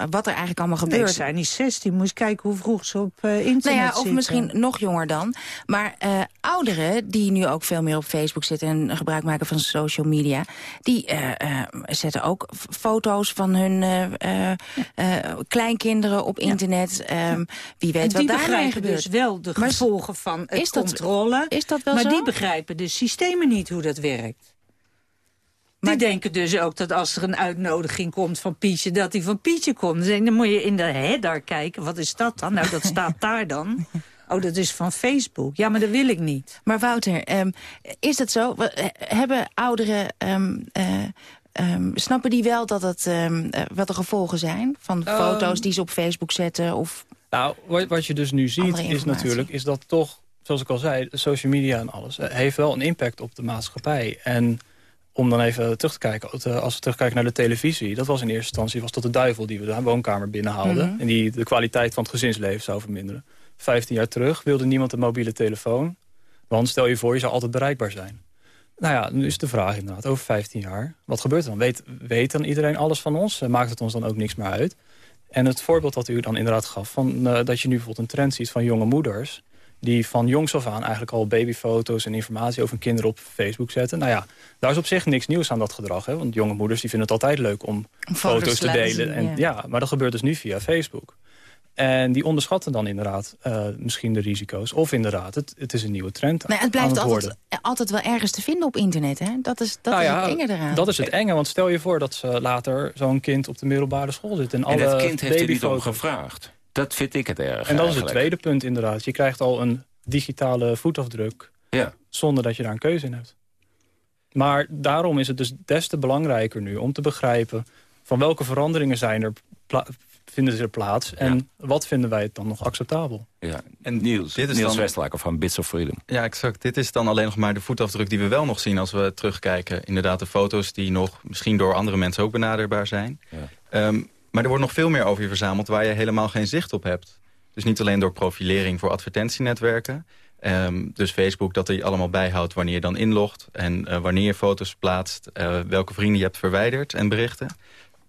wat er eigenlijk allemaal gebeurt. Nee, ze zijn niet 16. Moet je kijken hoe vroeg ze op internet nou ja, Of zitten. misschien nog jonger dan. Maar ouderen, die nu ook veel meer op Facebook zitten... en gebruik maken van social media... die zetten ook foto's van hun ja. kleinkinderen op internet... Um, wie weet wat daarmee gebeurt. dus wel de gevolgen maar van het is dat, controle. Is dat wel maar zo? die begrijpen de systemen niet hoe dat werkt. Die denken dus ook dat als er een uitnodiging komt van Pietje... dat die van Pietje komt. Dan moet je in de header kijken. Wat is dat dan? Nou, dat staat daar dan. Oh, dat is van Facebook. Ja, maar dat wil ik niet. Maar Wouter, um, is dat zo? Hebben ouderen... Um, uh, Um, snappen die wel dat het, um, uh, wat de gevolgen zijn van um, foto's die ze op Facebook zetten? Of nou, wat, wat je dus nu ziet is natuurlijk is dat toch, zoals ik al zei, social media en alles uh, heeft wel een impact op de maatschappij. En om dan even terug te kijken, als we terugkijken naar de televisie, dat was in eerste instantie was dat de duivel die we de woonkamer binnenhaalden mm -hmm. en die de kwaliteit van het gezinsleven zou verminderen. Vijftien jaar terug wilde niemand een mobiele telefoon, want stel je voor, je zou altijd bereikbaar zijn. Nou ja, nu is de vraag inderdaad, over 15 jaar, wat gebeurt er dan? Weet, weet dan iedereen alles van ons? Maakt het ons dan ook niks meer uit? En het voorbeeld dat u dan inderdaad gaf, van, uh, dat je nu bijvoorbeeld een trend ziet van jonge moeders... die van jongs af aan eigenlijk al babyfoto's en informatie over hun kinderen op Facebook zetten. Nou ja, daar is op zich niks nieuws aan dat gedrag. Hè? Want jonge moeders die vinden het altijd leuk om foto's, foto's te delen. En, ja. ja, maar dat gebeurt dus nu via Facebook. En die onderschatten dan inderdaad uh, misschien de risico's. Of inderdaad, het, het is een nieuwe trend nee, Het blijft het altijd, altijd wel ergens te vinden op internet. Hè? Dat is, dat nou is ja, het enge eraan. Dat is het enge, want stel je voor dat ze later zo'n kind op de middelbare school zit. En, en alle dat kind heeft er niet om gevraagd. Dat vind ik het erg En dat is het tweede punt inderdaad. Je krijgt al een digitale voetafdruk Ja. zonder dat je daar een keuze in hebt. Maar daarom is het dus des te belangrijker nu om te begrijpen... van welke veranderingen zijn er vinden ze er plaats... en wat vinden wij het dan nog acceptabel. Ja. En Niels, Dit is Niels dan- Westlaker van Bits of Freedom. Ja, exact. Dit is dan alleen nog maar de voetafdruk die we wel nog zien als we terugkijken. Inderdaad, de foto's die nog misschien door andere mensen ook benaderbaar zijn. Ja. Ehm, maar er wordt nog veel meer over je verzameld waar je helemaal geen zicht op hebt. Dus niet alleen door profilering voor advertentienetwerken. Ehm, dus Facebook dat hij allemaal bijhoudt wanneer je dan inlogt... en eh, wanneer je foto's plaatst, eh, welke vrienden je hebt verwijderd en berichten.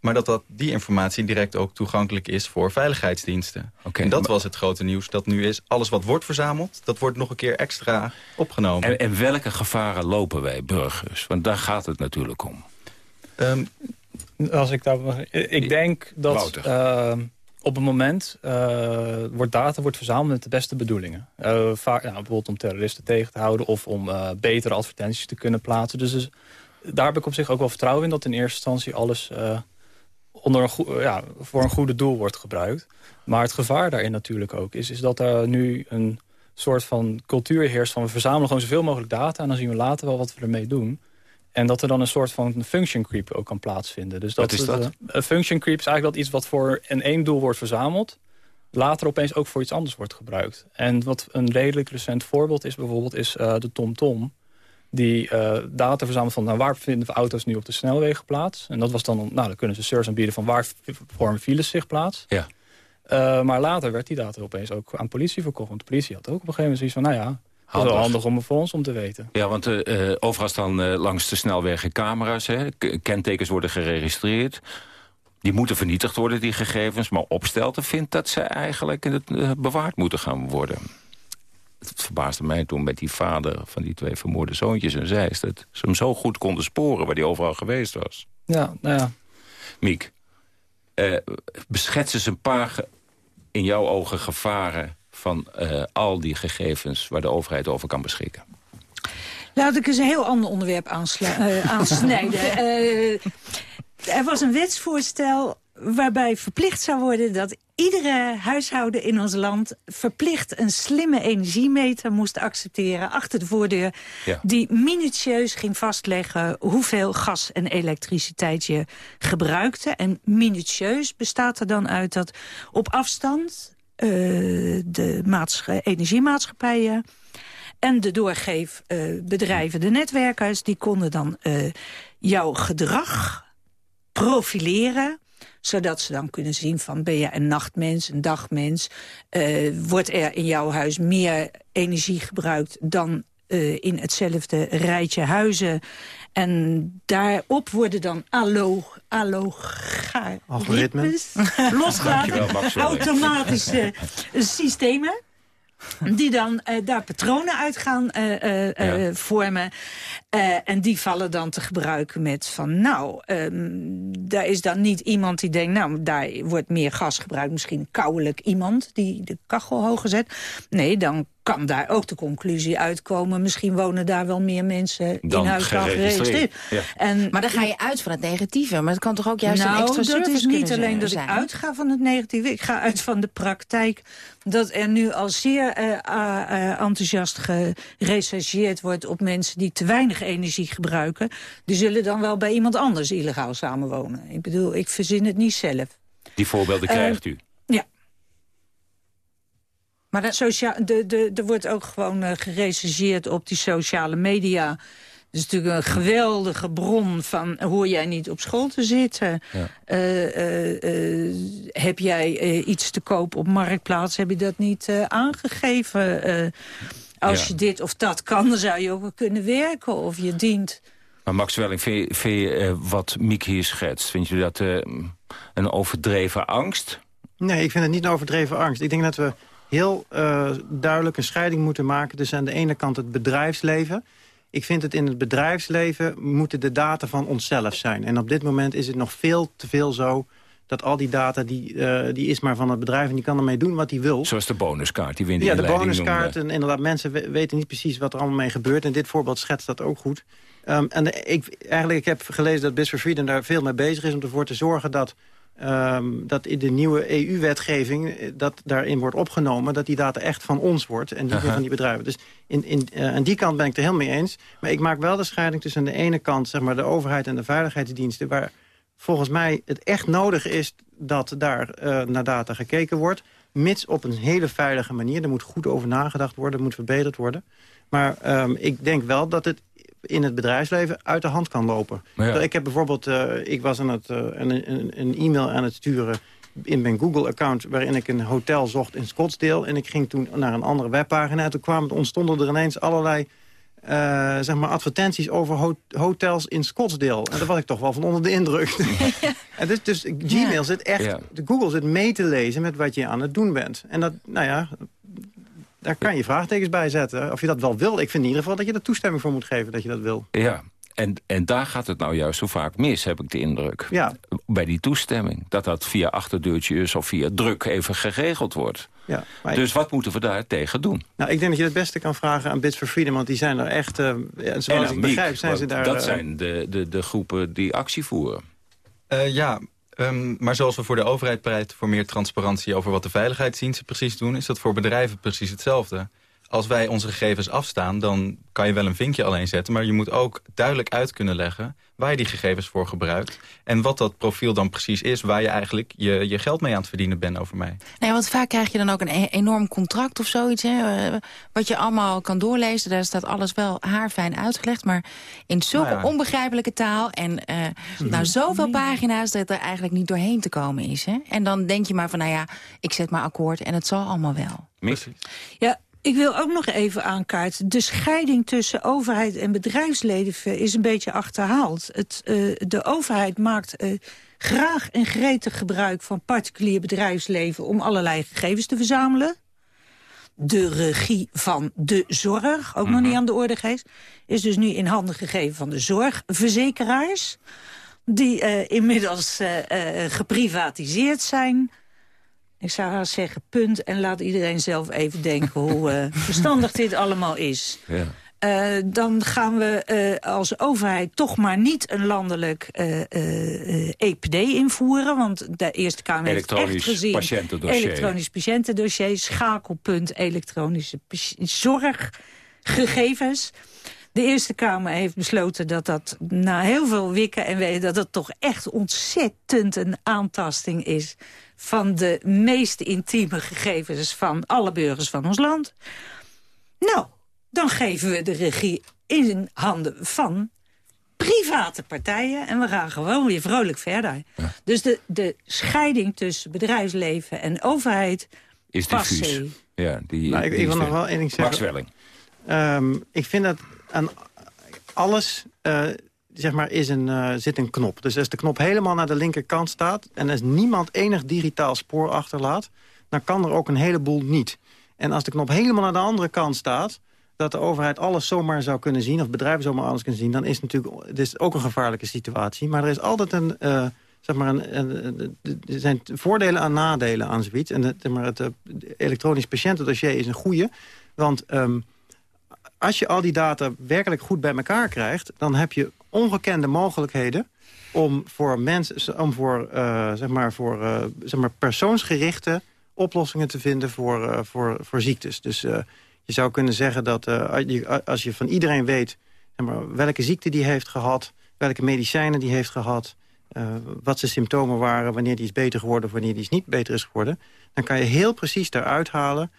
Maar dat, dat die informatie direct ook toegankelijk is voor veiligheidsdiensten. Oké, en dat maar- was het grote nieuws dat nu is. Alles wat wordt verzameld, dat wordt nog een keer extra opgenomen. En, en welke gevaren lopen wij, burgers? Want daar gaat het natuurlijk om. Ehm, Als ik, daar, ik denk dat eh, op het moment uh, wordt data wordt verzameld met de beste bedoelingen. Uh, vaak, nou, bijvoorbeeld om terroristen tegen te houden... of om uh, betere advertenties te kunnen plaatsen. Dus, dus daar heb ik op zich ook wel vertrouwen in... dat in eerste instantie alles uh, onder een goe- ja, voor een goede doel wordt gebruikt. Maar het gevaar daarin natuurlijk ook is... is dat er nu een soort van cultuur heerst van... we verzamelen gewoon zoveel mogelijk data... en dan zien we later wel wat we ermee doen... En dat er dan een soort van function creep ook kan plaatsvinden. Dus Wat dat is dat? eh, Een function creep is eigenlijk dat iets wat voor een één doel wordt verzameld... later opeens ook voor iets anders wordt gebruikt. En wat een redelijk recent voorbeeld is bijvoorbeeld... is eh, de TomTom. Die uh, data verzamelt van nou, waar vinden auto's nu op de snelwegen plaats. En dat was dan, nou, dan kunnen ze service aanbieden van waar vormen files zich plaats. Ja. Uh, maar later werd die data opeens ook aan politie verkocht. Want de politie had ook op een gegeven moment zoiets van, nou ja, dat is wel handig om voor ons om te weten. Ja, want uh, overal staan langs de snelwegen camera's. Hè? Kentekens worden geregistreerd. Die moeten vernietigd worden, die gegevens. Maar Opstelten vindt dat ze eigenlijk in het, bewaard moeten gaan worden het verbaasde mij toen met die vader van die twee vermoorde zoontjes en Zeist... dat ze hem zo goed konden sporen waar hij overal geweest was. Ja, nou ja. Miek, uh, beschets eens een paar in jouw ogen gevaren... van uh, al die gegevens waar de overheid over kan beschikken. Laat ik eens een heel ander onderwerp uh, aansnijden. er was een wetsvoorstel waarbij verplicht zou worden dat iedere huishouden in ons land verplicht een slimme energiemeter moest accepteren achter de voordeur. Die minutieus ging vastleggen hoeveel gas en elektriciteit je gebruikte. En minutieus bestaat er dan uit dat op afstand uh, de energiemaatschappijen en de doorgeefbedrijven, uh, de netwerkers, die konden dan uh, jouw gedrag profileren zodat ze dan kunnen zien van ben je een nachtmens, een dagmens. Uh, wordt er in jouw huis meer energie gebruikt dan uh, in hetzelfde rijtje huizen. En daarop worden dan allo, algoritmes losgelaten. Automatische systemen die dan uh, daar patronen uit gaan uh, uh, vormen. en die vallen dan te gebruiken met van... nou, um, daar is dan niet iemand die denkt... nou, daar wordt meer gas gebruikt. Misschien kouwelijk iemand die de kachel hoger zet. Nee, dan kan daar ook de conclusie uitkomen... misschien wonen daar wel meer mensen dan in huis dan geregistreerd. Ja. En, maar dan ga je uit van het negatieve. Maar het kan toch ook juist nou, een extra service dat is niet alleen dat ik uitga van het negatieve. Ik ga uit van de praktijk dat er nu al zeer uh, uh, enthousiast gerechercheerd wordt... op mensen die te weinig energie gebruiken. Die zullen dan wel bij iemand anders illegaal samenwonen. Ik bedoel, ik verzin het niet zelf. Die voorbeelden krijgt u? Maar dat sociaal, de, de, er wordt ook gewoon uh, gerecenseerd op die sociale media. Dat is natuurlijk een geweldige bron van hoor jij niet op school te zitten. Ja. Uh, uh, heb jij iets te koop op Marktplaats? Heb je dat niet aangegeven? als ja. je dit of dat kan, dan zou je ook wel kunnen werken of je dient. Maar Max Welling, vind je, vind je wat Miek hier schetst... vind je dat een overdreven angst? Nee, ik vind het niet een overdreven angst. Ik denk dat we heel uh, duidelijk een scheiding moeten maken... dus aan de ene kant het bedrijfsleven. Ik vind het in het bedrijfsleven moeten de data van onszelf zijn. En op dit moment is het nog veel te veel zo dat al die data, die, uh, die is maar van het bedrijf... en die kan ermee doen wat hij wil. Zoals de bonuskaart, die wint Ja, de bonuskaart. En inderdaad, mensen weten niet precies wat er allemaal mee gebeurt. En dit voorbeeld schetst dat ook goed. Um, en ik, eigenlijk, ik heb gelezen dat Bits for Freedom daar veel mee bezig is... om ervoor te zorgen dat Um, dat in de nieuwe EU-wetgeving eh, dat daarin wordt opgenomen... dat die data echt van ons wordt en niet van die bedrijven. Dus in, in, uh, aan die kant ben ik het er helemaal mee eens. Maar ik maak wel de scheiding tussen aan de ene kant zeg maar, de overheid en de veiligheidsdiensten... waar volgens mij het echt nodig is dat daar uh, naar data gekeken wordt... mits op een hele veilige manier. Er moet goed over nagedacht worden, er moet verbeterd worden. Maar um, ik denk wel dat het in het bedrijfsleven uit de hand kan lopen. Ja. Ik heb bijvoorbeeld, uh, ik was aan het, uh, een, een, een, e-mail aan het sturen in mijn Google-account... waarin ik een hotel zocht in Scottsdale. En ik ging toen naar een andere webpagina. En toen kwamen, ontstonden er ineens allerlei uh, zeg maar advertenties over ho hotels in Scottsdale. En daar was ik toch wel van onder de indruk. en dus, dus Gmail ja. zit echt, ja. de Google zit mee te lezen met wat je aan het doen bent. En dat, nou ja, daar kan je vraagtekens bij zetten. Of je dat wel wil. Ik vind in ieder geval dat je er toestemming voor moet geven dat je dat wil. Ja, en, en daar gaat het nou juist zo vaak mis, heb ik de indruk. Ja. Bij die toestemming. Dat dat via achterdeurtjes of via druk even geregeld wordt. Ja, dus wat moeten we daar tegen doen? Nou, ik denk dat je het beste kan vragen aan Bits for Freedom... want die zijn er echt, uh, zoals en ik begrijp, zijn ze daar... Dat uh, zijn de, de, de groepen die actie voeren. Uh, ja, Um, maar zoals we voor de overheid pleiten voor meer transparantie over wat de veiligheidsdiensten precies doen, is dat voor bedrijven precies hetzelfde. Als wij onze gegevens afstaan, dan kan je wel een vinkje alleen zetten... maar je moet ook duidelijk uit kunnen leggen waar je die gegevens voor gebruikt... en wat dat profiel dan precies is... waar je eigenlijk je, je geld mee aan het verdienen bent over mij. Nee, want vaak krijg je dan ook een e- enorm contract of zoiets... Hè, eh, wat je allemaal kan doorlezen. Daar staat alles wel haarfijn uitgelegd. Maar in zulke Nou ja. onbegrijpelijke taal... en eh, nou zoveel pagina's dat er eigenlijk niet doorheen te komen is. Hè? En dan denk je maar van, nou ja, ik zet maar akkoord... en het zal allemaal wel. Ja, ik wil ook nog even aankaarten. De scheiding tussen overheid en bedrijfsleven is een beetje achterhaald. Het, eh, de overheid maakt eh, graag en gretig gebruik van particulier bedrijfsleven... om allerlei gegevens te verzamelen. De regie van de zorg, ook nog niet aan de orde geweest... is dus nu in handen gegeven van de zorgverzekeraars... die eh, inmiddels geprivatiseerd zijn... Ik zou haast zeggen punt en laat iedereen zelf even denken hoe eh, verstandig dit allemaal is. Ja. Eh, dan gaan we eh, als overheid toch maar niet een landelijk EPD invoeren. Want de Eerste Kamer heeft echt gezien... patiëntendossier. Elektronisch patiëntendossier, schakelpunt elektronische zorggegevens. De Eerste Kamer heeft besloten dat dat na heel veel wikken en weten... dat dat toch echt ontzettend een aantasting is... van de meest intieme gegevens van alle burgers van ons land. Nou, dan geven we de regie in handen van private partijen... en we gaan gewoon weer vrolijk verder. Dus de, de scheiding tussen bedrijfsleven en overheid... Is diffuus. Ja, die, Nou, ik, die ik is wil nog wel één ding Max zeggen. Welling. Ehm, ik vind dat aan alles eh, zeg maar, is een, eh, zit een knop. Dus als de knop helemaal naar de linkerkant staat... en als niemand enig digitaal spoor achterlaat... dan kan er ook een heleboel niet. En als de knop helemaal naar de andere kant staat... dat de overheid alles zomaar zou kunnen zien... of bedrijven zomaar alles kunnen zien... dan is het natuurlijk het is ook een gevaarlijke situatie. Maar er is altijd een... eh, zeg maar een, er zijn voordelen en nadelen aan zoiets. En het, maar het eh, elektronisch patiëntendossier is een goede. Want ehm, als je al die data werkelijk goed bij elkaar krijgt... dan heb je ongekende mogelijkheden om voor mensen, om voor, eh, zeg maar, voor eh, zeg maar persoonsgerichte oplossingen te vinden voor, eh, voor, voor ziektes. Dus je zou kunnen zeggen dat als je- van iedereen weet zeg maar, welke ziekte die heeft gehad, welke medicijnen die heeft gehad, eh, wat zijn symptomen waren, wanneer die is beter geworden, wanneer die is niet beter is geworden, dan kan je heel precies daaruit halen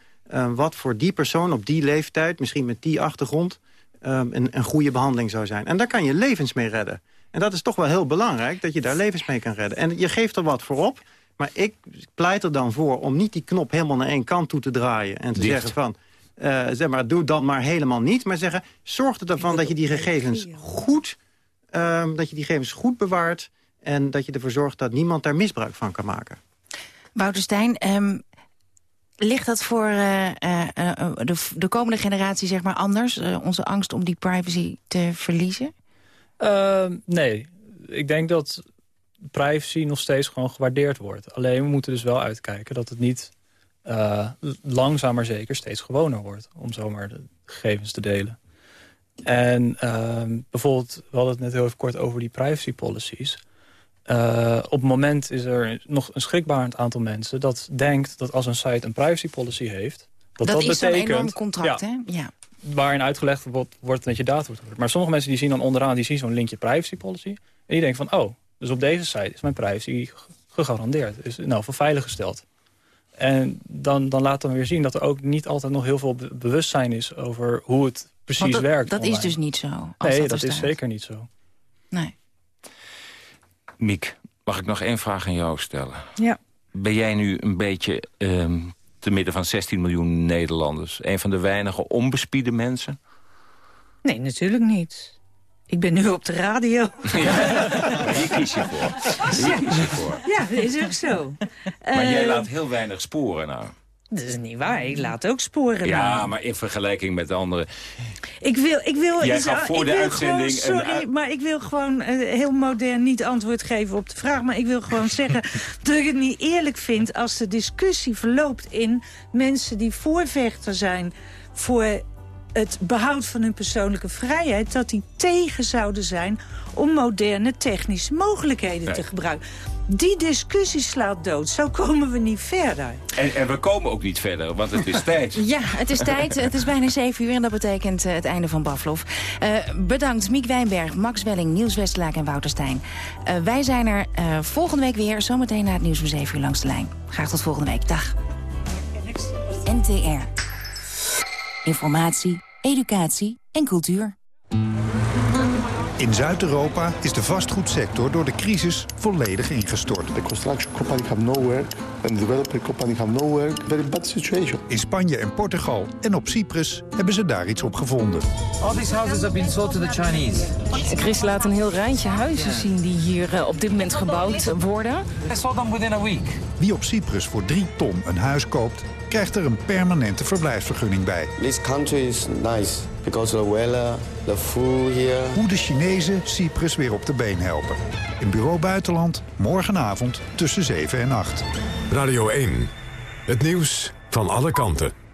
wat voor die persoon op die leeftijd, misschien met die achtergrond, eh, een, een goede behandeling zou zijn. En daar kan je levens mee redden. En dat is toch wel heel belangrijk, dat je daar levens mee kan redden. En je geeft er wat voor op, maar ik pleit er dan voor om niet die knop helemaal naar één kant toe te draaien. En te Dicht. zeggen van, eh, zeg maar, doe dat maar helemaal niet. Maar zeggen, zorg ervan dat je die gegevens goed, ehm, dat je die gegevens goed bewaart. En dat je ervoor zorgt dat niemand daar misbruik van kan maken. Wouter Stijn, ehm, ligt dat voor eh, eh, eh, de, de komende generatie zeg maar anders? Onze angst om die privacy te verliezen? Ehm, nee, ik denk dat privacy nog steeds gewoon gewaardeerd wordt. Alleen we moeten dus wel uitkijken dat het niet langzaam maar zeker steeds gewoner wordt... om zomaar de gegevens te delen. En ehm, bijvoorbeeld, we hadden het net heel even kort over die privacy policies. Eh, op het moment is er nog een schrikbarend aantal mensen... dat denkt dat als een site een privacy policy heeft... dat dat, is dan een enorm contract, Ja, hè? Ja. waarin uitgelegd wordt, wordt dat je data wordt. Maar sommige mensen die zien dan onderaan die zien zo'n linkje privacy policy. En die denken van, oh, dus op deze site is mijn privacy gegarandeerd. Is nou voor veilig gesteld. En dan, dan laat dan weer zien dat er ook niet altijd nog heel veel be- bewustzijn is over hoe het precies dat, werkt. dat is dus niet zo. Als Nee, dat, dat, is zeker niet zo. Nee. Miek, mag ik nog één vraag aan jou stellen? Ja. Ben jij nu een beetje ehm, te midden van 16 miljoen Nederlanders... een van de weinige onbespiede mensen? Nee, natuurlijk niet. Ik ben nu op de radio. Hier kies je voor. Hier kies je voor. Ja, dat is ook zo. Maar jij Eh, laat heel weinig sporen nou. Dat is niet waar. Ik laat ook sporen Ja, na. maar in vergelijking met de anderen. Ik wil, ik wil, Jij gaf voor de uitzending Gewoon, sorry, maar ik wil gewoon eh, heel modern niet antwoord geven op de vraag. Maar ik wil gewoon zeggen dat ik het niet eerlijk vind als de discussie verloopt in mensen die voorvechter zijn voor het behoud van hun persoonlijke vrijheid... dat die tegen zouden zijn om moderne technische mogelijkheden te gebruiken. Die discussie slaat dood. Zo komen we niet verder. En, en we komen ook niet verder, want het is tijd. Ja, het is tijd. Het is bijna 7 uur en dat betekent uh, het einde van Baflof. Uh, bedankt Miek Wijnberg, Max Welling, Niels Westelaak en Wouter Stijn. Uh, wij zijn er volgende week weer, zometeen na het nieuws om 7 uur langs de lijn. Graag tot volgende week. Dag. NTR. Informatie, educatie en cultuur. In Zuid-Europa is de vastgoedsector door de crisis volledig ingestort. The construction company have no work and the developer company have no work. Very bad situation. In Spanje en Portugal en op Cyprus hebben ze daar iets op gevonden. All these houses have been sold to the Chinese. Chris laat een heel rijtje huizen zien die hier uh, op dit moment gebouwd worden. I sold them within a week. Wie op Cyprus voor 3 ton een huis koopt, krijgt er een permanente verblijfsvergunning bij. This country is nice because the weather, the food here. Hoe de Chinezen Cyprus weer op de been helpen. In Bureau Buitenland, morgenavond tussen 7 en 8. Radio 1, het nieuws van alle kanten.